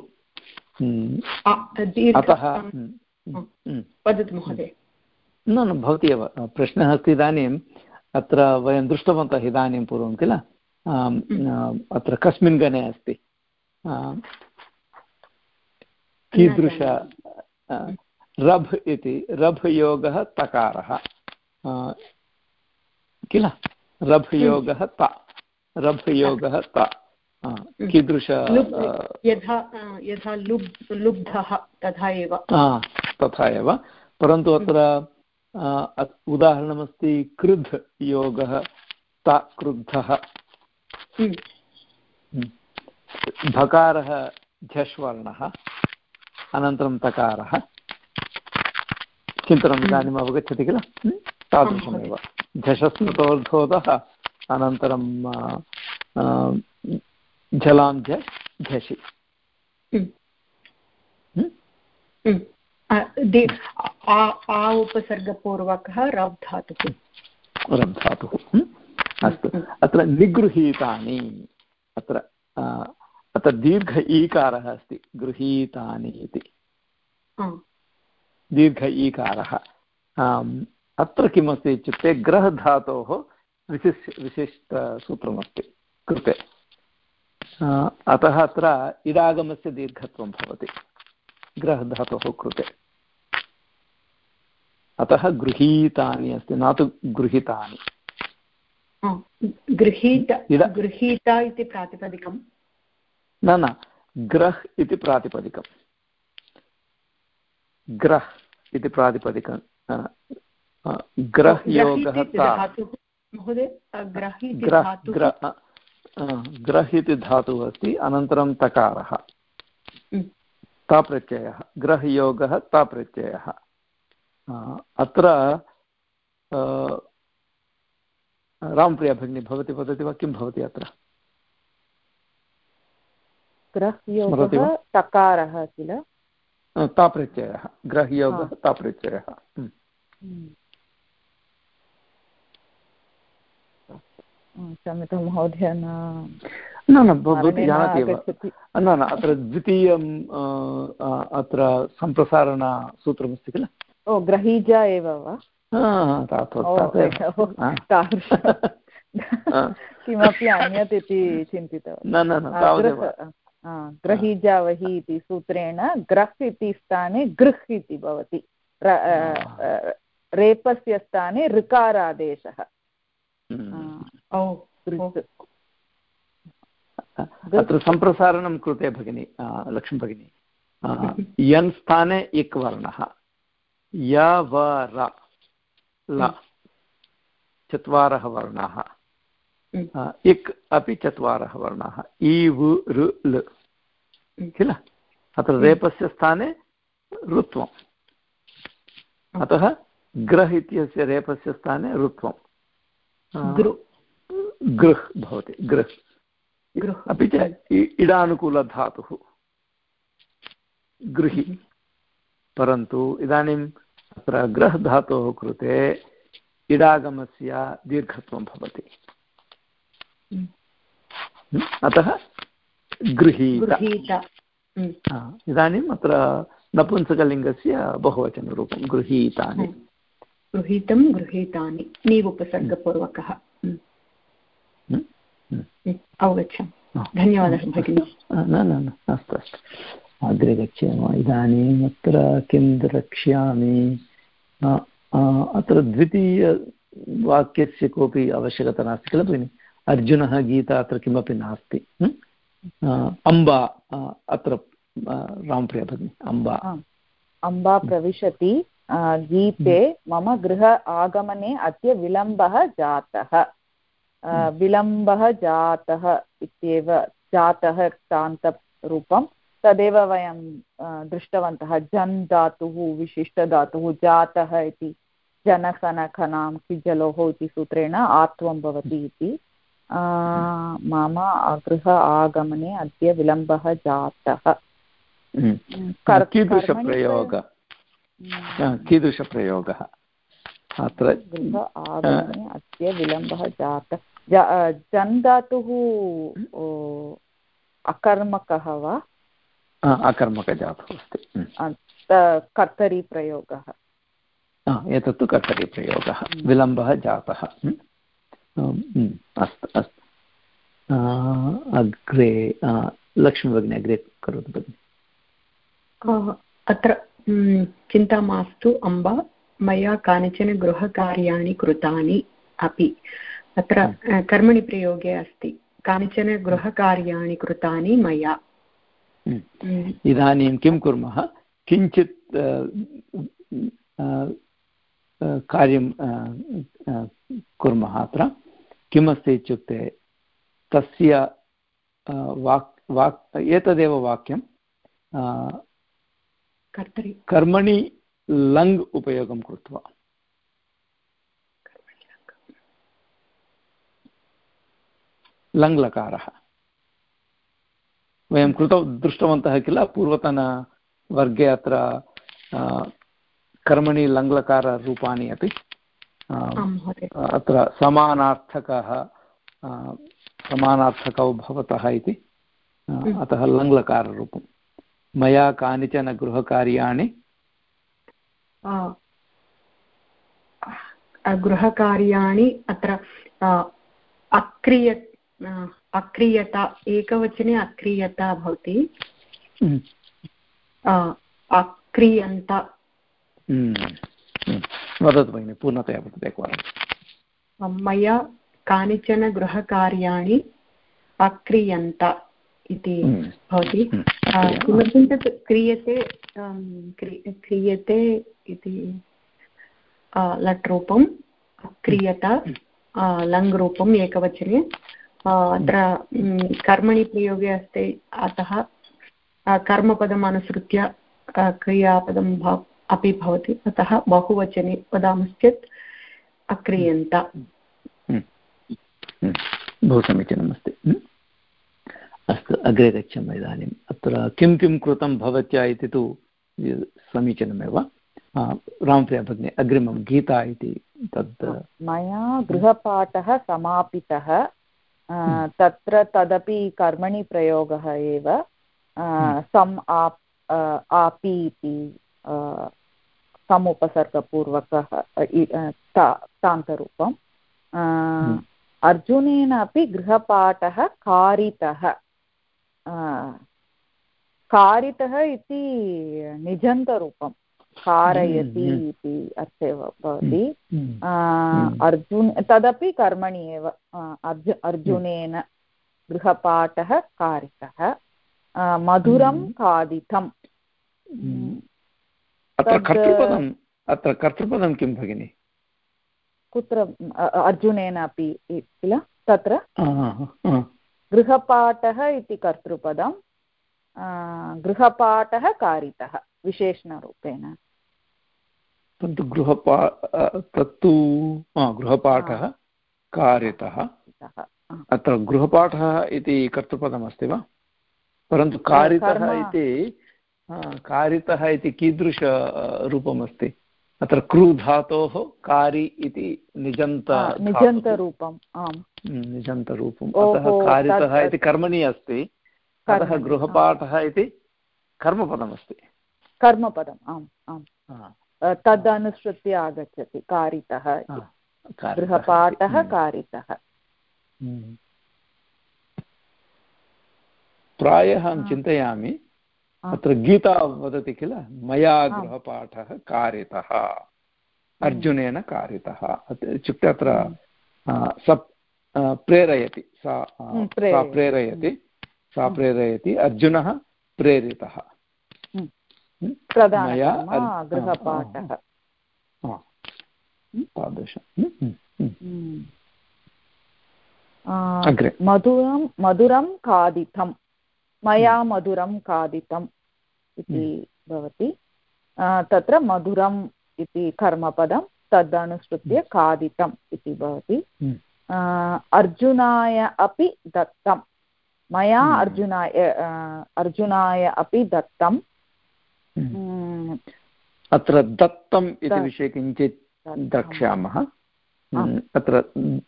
अतः वदतु महोदय। न न भवति एव। प्रश्नः अस्ति इदानीम् अत्र वयं दृष्टवन्तः इदानीं पूर्वं किल? अत्र कस्मिन् गणे अस्ति। कीदृश रभ् इति रभ् योगः तकारः किल? रभ् योगः त। रभ् योगः त कीदृश यथा यथा लुब् लुब्धः तथा एव। तथा एव। परन्तु अत्र उदाहरणमस्ति क्रुद्ध योगः त क्रुद्धः। हम्म। हम्म। भकारः झष्वर्णः अनन्तरं तकारः। चिन्तनम् हम्म। इदानीम् अवगच्छति किल? तादृशमेव। झषस्मृतोर्धोदः अनन्तरं जलां झ झषि। आ उपसर्गपूर्वकः रव् धातुः रव् धातुः अस्तु अत्र निगृहीतानि अत्र अत्र दीर्घ ईकारः अस्ति गृहीतानि इति दीर्घ ईकारः अत्र किमस्ति इत्युक्ते ग्रहधातोः विशिष् विशिष्टसूत्रमस्ति कृते अतः अत्र इडागमस्य दीर्घत्वं भवति ग्रहधातोः कृते अतः गृहीतानि अस्ति न तु गृहीतानि। गृहीता इति प्रातिपदिकं न न ग्रह् इति प्रातिपदिकं ग्रह् इति प्रातिपदिकं ग्रह्योगः ग्रह् इति धातुः अस्ति अनन्तरं तकारः। ताप्रत्ययः ग्रहयोगः ताप्रत्ययः अत्र रामप्रिया भगिनी भवती वदति वा किं भवति अत्र? ग्रह्योगः तकारः किल? ताप्रत्ययः ग्रह्योगः ताप्रत्ययः हम्म। हम्म। क्षम्यतां महोदय न न भवती जानाति एव। न न अत्र द्वितीयम् अत्र सम्प्रसारणसूत्रमस्ति किल? ओ ग्रहीजा एव वा? किमपि अन्यत् इति चिन्तितवान् न न तावदेव. इति सूत्रेण ग्रह् इति स्थाने गृह् इति भवति. रेपस्य स्थाने ऋकारादेशः. अत्र सम्प्रसारणं कृते भगिनि लक्ष्मी भगिनी यन् स्थाने इक् वर्णः। य व र ल चत्वारः वर्णाः। इक् अपि चत्वारः वर्णाः। इ वु ऋ ल। किल? अत्र रेपस्य स्थाने ऋत्वम्। अतः ग्रह इत्यस्य रेपस्य स्थाने ऋत्वं गृह् भवति गृह्। अपि च इडानुकूलधातुः। गृहि। परन्तु इदानीम् अत्र ग्रहधातोः कृते इडागमस्य दीर्घत्वं भवति। अतः गृहीत। इदानीम् अत्र नपुंसकलिङ्गस्य बहुवचनरूपं गृहीतानि। गृहीतं गृहीतानि नीव उपसर्गपूर्वकः अवगच्छामि। धन्यवादः भगिनि। न न न अस्तु अस्तु। अग्रे गच्छामः इदानीम् अत्र किं द्रक्ष्यामि अत्र द्वितीयवाक्यस्य कोऽपि आवश्यकता नास्ति किल भगिनि? अर्जुनः गीता अत्र किमपि नास्ति। अम्बा अत्र रामप्रिया भगिनि अम्बा। अम्बा प्रविशति। गीते मम गृह आगमने अद्य विलम्बः जातः। विलम्बः जातः इत्येव जातः क्तान्तरूपं तदेव वयं दृष्टवन्तः जन् धातुः विशिष्टधातुः जातः इति जनखनखनां किजलोः इति सूत्रेण आत्वं भवति इति मम गृह आगमने अद्य विलम्बः जातः। कीदृशप्रयोगः? कीदृशप्रयोगः? अत्र आगमने अद्य विलम्बः जातः। जन् धातुः अकर्मकः वा? अकर्मकजातुः अस्ति कर्तरीप्रयोगः। एतत्तु कर्तरीप्रयोगः विलम्बः जातः। अस्तु अस्तु। अग्रे लक्ष्मीभगिनी अग्रे करोतु भगिनि। अत्र चिन्ता मास्तु अम्ब मया कानिचन गृहकार्याणि कृतानि अपि। अत्र कर्मणि प्रयोगे अस्ति। कानिचन गृहकार्याणि कृतानि मया। इदानीं किं कुर्मः? किञ्चित् कार्यं कुर्मः अत्र। किमस्ति इत्युक्ते तस्य वाक् वाक् एतदेव वाक्यं कर्मणि लङ् उपयोगं कृत्वा। लङ्लकारः वयं कृतौ दृष्टवन्तः किल? पूर्वतनवर्गे अत्र कर्मणि लङ्लकाररूपाणि अपि अत्र समानार्थकः समानार्थकौ भवतः इति अतः लङ्लकाररूपं। मया कानिचन गृहकार्याणि? गृहकार्याणि अत्र अक्रिय अक्रियता एकवचने अक्रियता भवति। हम्म। अक्रियन्त। हम्म। हम्म। वदतु भगिनि पूर्णतया वदतु एकवारं। मया कानिचन गृहकार्याणि अक्रियन्त इति भवति। किमर्थं तत् क्रियते क्रियते इति लट् रूपम् अक्रियता लङ् रूपम् एकवचने। अत्र कर्मणि प्रयोगे अस्ति अतः कर्मपदम् अनुसृत्य क्रियापदं भव अपि भवति अतः बहुवचने वदामश्चेत् अक्रियन्त बहु समीचीनमस्ति अस्तु अग्रे गच्छामः इदानीम् अत्र किं किं कृतं भवत्या इति तु समीचीनमेव रामप्रिया भगिनी अग्रिमं गीता इति तद् मया गृहपाठः समापितः तत्र तदपि कर्मणि प्रयोगः एव सम् आप् आपि इति समुपसर्गपूर्वकः तान्तरूपम्। अर्जुनेन अपि गृहपाठः कारितः। कारितः इति निजन्तरूपं कारयति हम्म, हम्म। इति अर्थे भवति. हम्म, अर्जुन तदपि कर्मणि एव. अर्जु अर्जुनेन गृहपाठः कारितः. मधुरं खादितम्. अत्र कर्तृपदम् अत्र कर्तृपदं किं भगिनि? कुत्र अर्जुनेन अपि किल? तत्र? गृहपाठः इति कर्तृपदं. गृहपाठः कारितः. विशेषणरूपेण। परन्तु गृहपा तत्तु गृहपाठः कारितः अत्र गृहपाठः इति कर्तृपदमस्ति वा? परन्तु कारितः इति कारितः इति कीदृशरूपमस्ति अत्र क्रूधातोः कारि इति निजन्त निजन्तरूपम् आम्। निजन्तरूपम्। अतः कारितः इति कर्मणि अस्ति। अतः गृहपाठः इति कर्मपदमस्ति। कर्मपदम् आम् आम्। तदनुसृत्य आगच्छति कारितः। गृहपाठः कारितः। हम्म। प्रायः अहं चिन्तयामि अत्र गीता वदति किल? मया गृहपाठः कारितः। अर्जुनेन कारितः। इत्युक्ते अत्र स प्रेरयति। सा हम्म, प्रेरयति। सा हम्म। प्रेरयति। अर्जुनः प्रेरितः। गृहपाठः। तादृशं मधुरं मधुरं खादितं मया मधुरं खादितम् इति भवति। तत्र मधुरम् इति कर्मपदं तदनुसृत्य खादितम् इति भवति। अर्जुनाय अपि दत्तं मया अर्जुनाय अर्जुनाय अपि दत्तं। अत्र दत्तम् इति विषये किञ्चित् द्रक्ष्यामः। हम्म। अत्र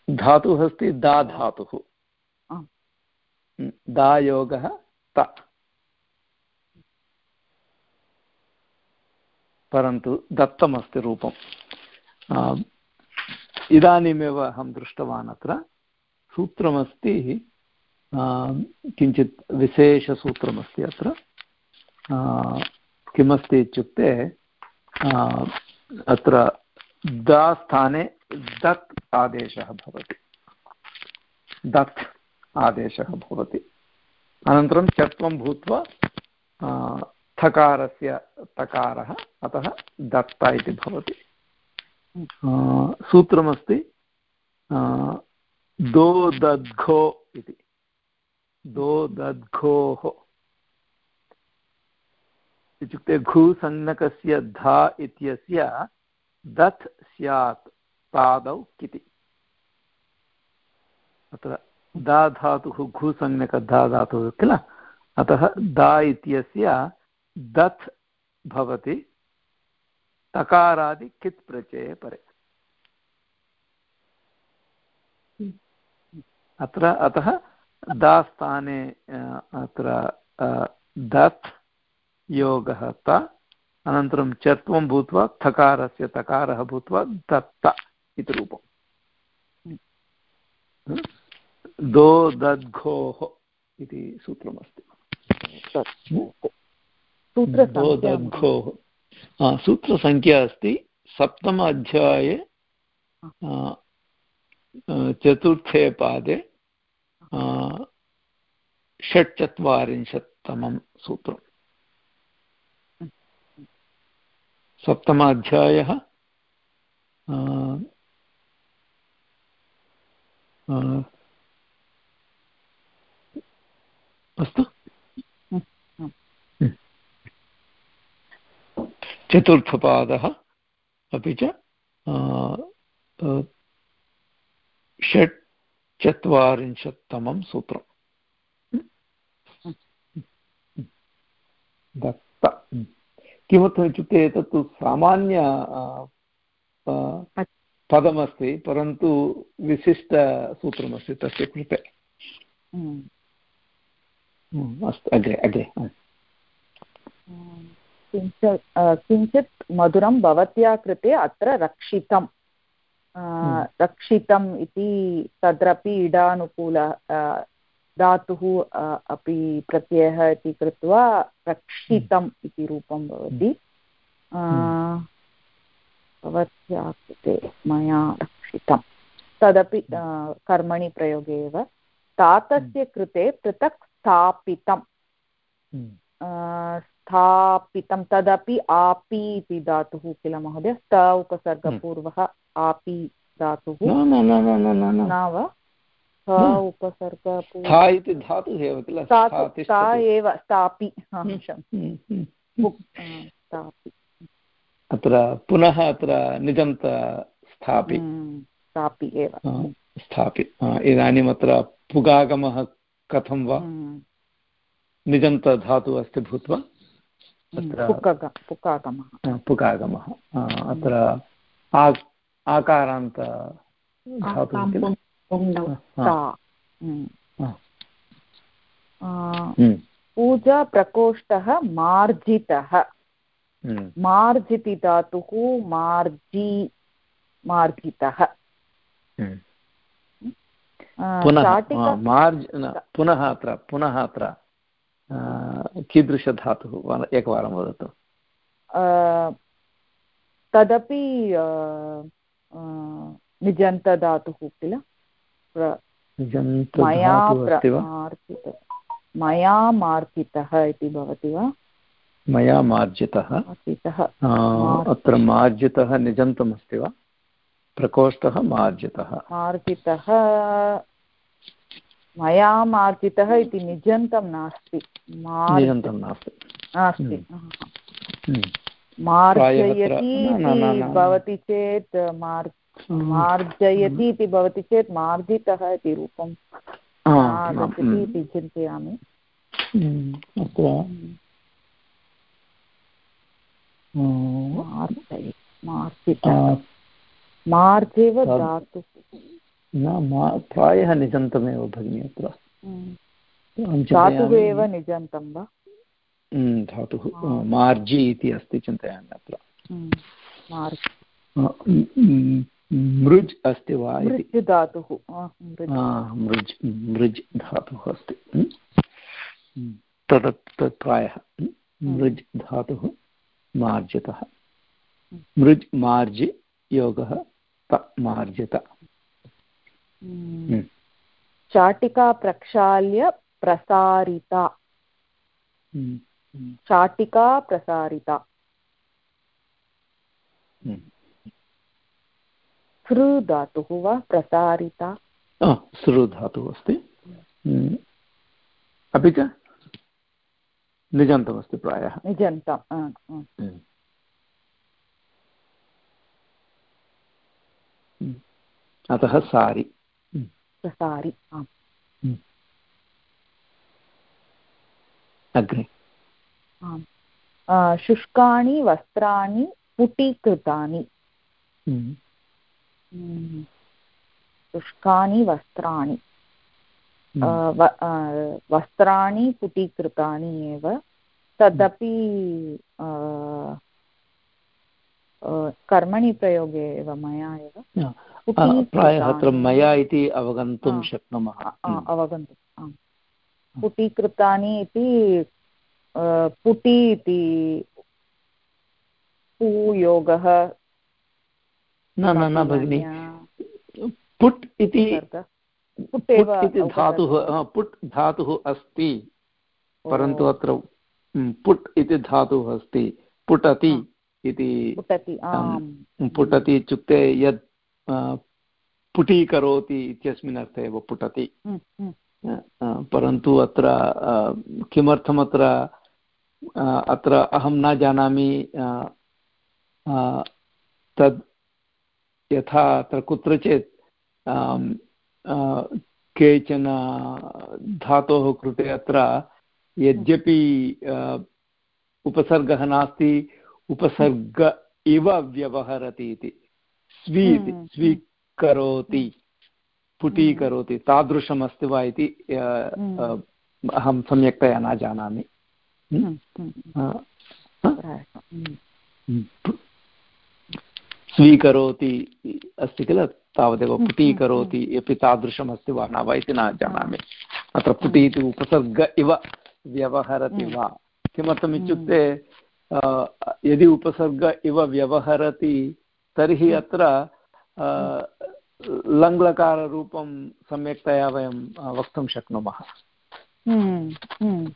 धातुः अस्ति दा धातुः दायोगः त। परन्तु दत्तमस्ति रूपम्। इदानीमेव अहं दृष्टवान् अत्र। सूत्रमस्ति किञ्चित् विशेषसूत्रमस्ति अत्र। किमस्ति इत्युक्ते अत्र द स्थाने दत् आदेशः भवति। दत् आदेशः भवति। अनन्तरं चत्वं भूत्वा थकारस्य तकारः, अतः दत्त इति भवति। सूत्रमस्ति दो दद्घो इति। दो दद्घोः इत्युक्ते घुसंज्ञकस्य धा इत्यस्य दत् स्यात्, तादौ किति। अत्र दा धातुः घुसंज्ञकधा धातुः किल? अतः दा इत्यस्य दत् भवति, तकारादि कित् प्रत्यये परे अत्र अतः दास्थाने, अत्र दत् योगः त। अनन्तरं चत्वं भूत्वा थकारस्य तकारः भूत्वा दत्त इति रूपम्। दो दद्घोः इति सूत्रमस्ति। दो दद्घोः। सूत्रसङ्ख्या अस्ति। सप्तम अध्याये चतुर्थे पादे षट्चत्वारिंशत्तमं सूत्रम्। सप्तमाध्यायः अस्तु। चतुर्थपादः अपि च षट् चत्वारिंशत्तमं सूत्रम्। दत्त किमर्थमित्युक्ते एतत्तु सामान्य पदमस्ति परन्तु विशिष्टसूत्रमस्ति तस्य कृते हम्म। हम्म, अस्तु अग्रे अग्रे किञ्चित् किञ्चित् मधुरं भवत्या कृते अत्र रक्षितं हम्म। रक्षितम् इति तत्रापि इडानुकूल धातुः अपि प्रत्ययः इति कृत्वा रक्षितम् इति रूपं भवति। भवत्या कृते मया रक्षितं तदपि कर्मणि प्रयोगे एव। तातस्य कृते पृथक् स्थापितं स्थापितं तदपि आपि इति धातुः किल महोदय? स्त उपसर्गपूर्वः आपि धातुः। न वा? उपसर्ग इति धातुः एव किल? सा एव स्थापि स्थापि। अत्र पुनः अत्र निजन्त स्थापि। स्थापि एव। स्थापि। इदानीम् अत्र पुगागमः कथं वा? निजन्तधातुः अस्ति भूत्वा? पुकागमः। पुकागमः। अत्र आकारान्त धातुः पूजाप्रकोष्ठः मार्जितः। मार्जिति धातुः मार्जि मार्जितः। पुनः पुनः अत्र पुनः अत्र कीदृशधातुः एकवारं वदतु तदपि निजन्तधातुः किल मया मार्जितः इति भवति वा? मया मार्जितः अत्र मार्जितः निजन्तमस्ति वा? प्रकोष्ठः मार्जितः। मार्जितः मया मार्जितः इति निजन्तं नास्ति। निजन्तं नास्ति। नास्ति। हम्म। मार्जयति भवति चेत् मार्जयति इति भवति चेत् मार्जितः इति रूपं आगच्छति इति चिन्तयामि। हम्म। अत्र मार्जेव धातुः। न प्रायः निजन्तमेव भगिनि अत्र। धातुः एव निजन्तं वा? धातुः मार्जि इति अस्ति चिन्तयामि अत्र। मृज् अस्ति वा इति? धातुः मृज्। मृज् धातुः अस्ति। तदत् प्रायः। मृज् धातुः मार्जितः। मृज् मार्जि योगः मार्जित। चाटिका प्रक्षाल्य प्रसारिता। चाटिका प्रसारिता। सृ हम्म। धातुः वा प्रसारिता? सृ धातुः अस्ति। अपि च निजन्तमस्ति प्रायः। निजन्तम् अतः सारि। सारि आम् अग्रे। आम् शुष्कानि वस्त्राणि पुटीकृतानि। शुष्कानि वस्त्राणि। हम्म। वस्त्राणि पुटीकृतानि एव। तदपि कर्मणि प्रयोगे एव मया एव प्रायः अत्र मया इति अवगन्तुं शक्नुमः। हम्म। अवगन्तुं। पुटीकृतानि इति पुटी इति पूयोगः न न न भगिनि। पुट् इति पुट् इति धातुः पुट् धातुः अस्ति। परन्तु अत्र पुट् इति धातुः अस्ति। पुटति इति पुटति इत्युक्ते यत् पुटीकरोति इत्यस्मिन् अर्थे एव पुटति। परन्तु अत्र किमर्थम् अत्र अत्र अहं न जानामि तद् यथा अत्र कुत्रचित् केचन धातोः कृते अत्र यद्यपि उपसर्गः नास्ति उपसर्ग इव व्यवहरति इति। स्वी हम्म, हम्म। स्वीकरोति पुटीकरोति तादृशमस्ति वा इति अहं सम्यक्तया न जानामि। स्वीकरोति अस्ति किल? तावदेव पुटीकरोति अपि तादृशमस्ति वा न वा इति न जानामि। अत्र पुटी इति उपसर्ग इव व्यवहरति वा? किमर्थम् इत्युक्ते यदि उपसर्ग इव व्यवहरति तर्हि अत्र लङ्लकाररूपं सम्यक्तया वयं वक्तुं शक्नुमः। हम्म, हम्म।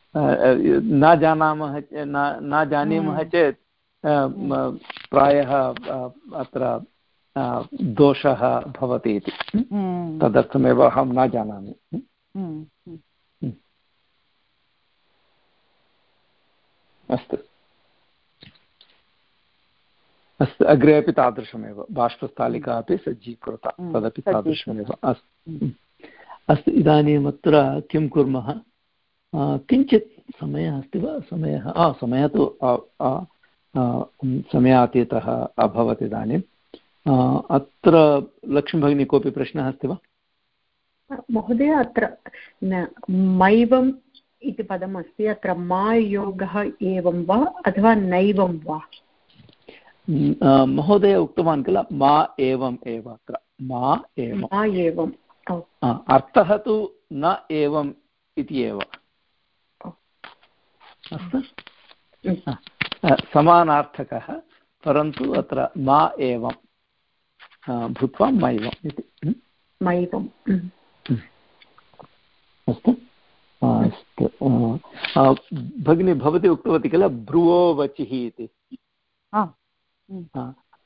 न जानामः न जानीमः हम्म। चेत् प्रायः अत्र दोषः भवति इति। तदर्थमेव अहं न जानामि। अस्तु। अस्तु अग्रे अपि तादृशमेव। बाष्पस्थालिका अपि सज्जीकृता। तदपि तादृशमेव। अस्तु। अस्तु इदानीम् अत्र किं कुर्मः? किञ्चित् समयः अस्ति वा? समयः समयः तु समयातीतः अभवत् इदानीम् अत्र लक्ष्मीभगिनी कोऽपि प्रश्नः अस्ति वा? महोदय अत्र मैवम् इति पदम् अस्ति अत्र मा योगः एवं वा अथवा नैवं वा? महोदय उक्तवान् किल? मा एवम् एव अत्र. मा एवं. मा एवम्. अर्थः तु न एवम् इति एव. अस्तु? समानार्थकः परन्तु अत्र मा एवं भूत्वा मैवम् इति। मैवम् अस्तु। अस्तु। भगिनी भवती उक्तवती किल? भ्रुवो वचिः इति।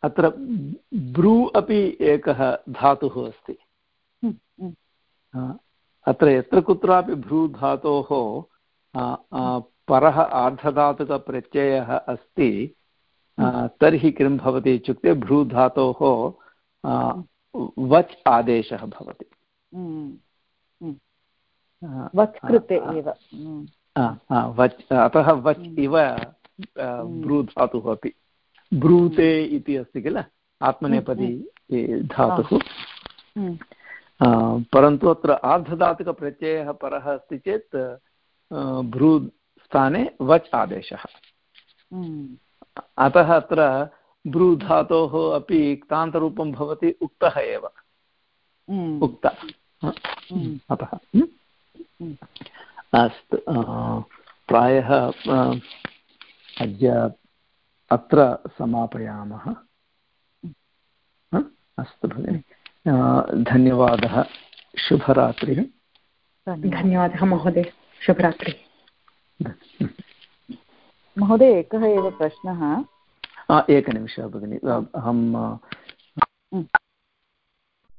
अत्र ब्रू अपि एकः धातुः अस्ति। अत्र यत्र कुत्रापि भ्रूधातोः परः आर्धधातुकप्रत्ययः अस्ति तर्हि किं भवति इत्युक्ते भ्रूधातोः वच् आदेशः भवति। वच् कृते एव। वच् अतः वच् इव भ्रूधातुः अपि। ब्रूते इति अस्ति किल? आत्मनेपदी धातुः। परन्तु अत्र आर्धधातुकप्रत्ययः परः अस्ति चेत् भ्रू स्थाने वच् आदेशः। अतः अत्र भ्रूधातोः अपि क्तान्तरूपं भवति उक्तः एव। उक्त। अतः अस्तु प्रायः अद्य अत्र समापयामः। अस्तु भगिनि। धन्यवादः। शुभरात्रिः। धन्यवादः महोदय। शुभरात्रिः। महोदय एकः एव प्रश्नः। एकनिमिषः भगिनि। अहं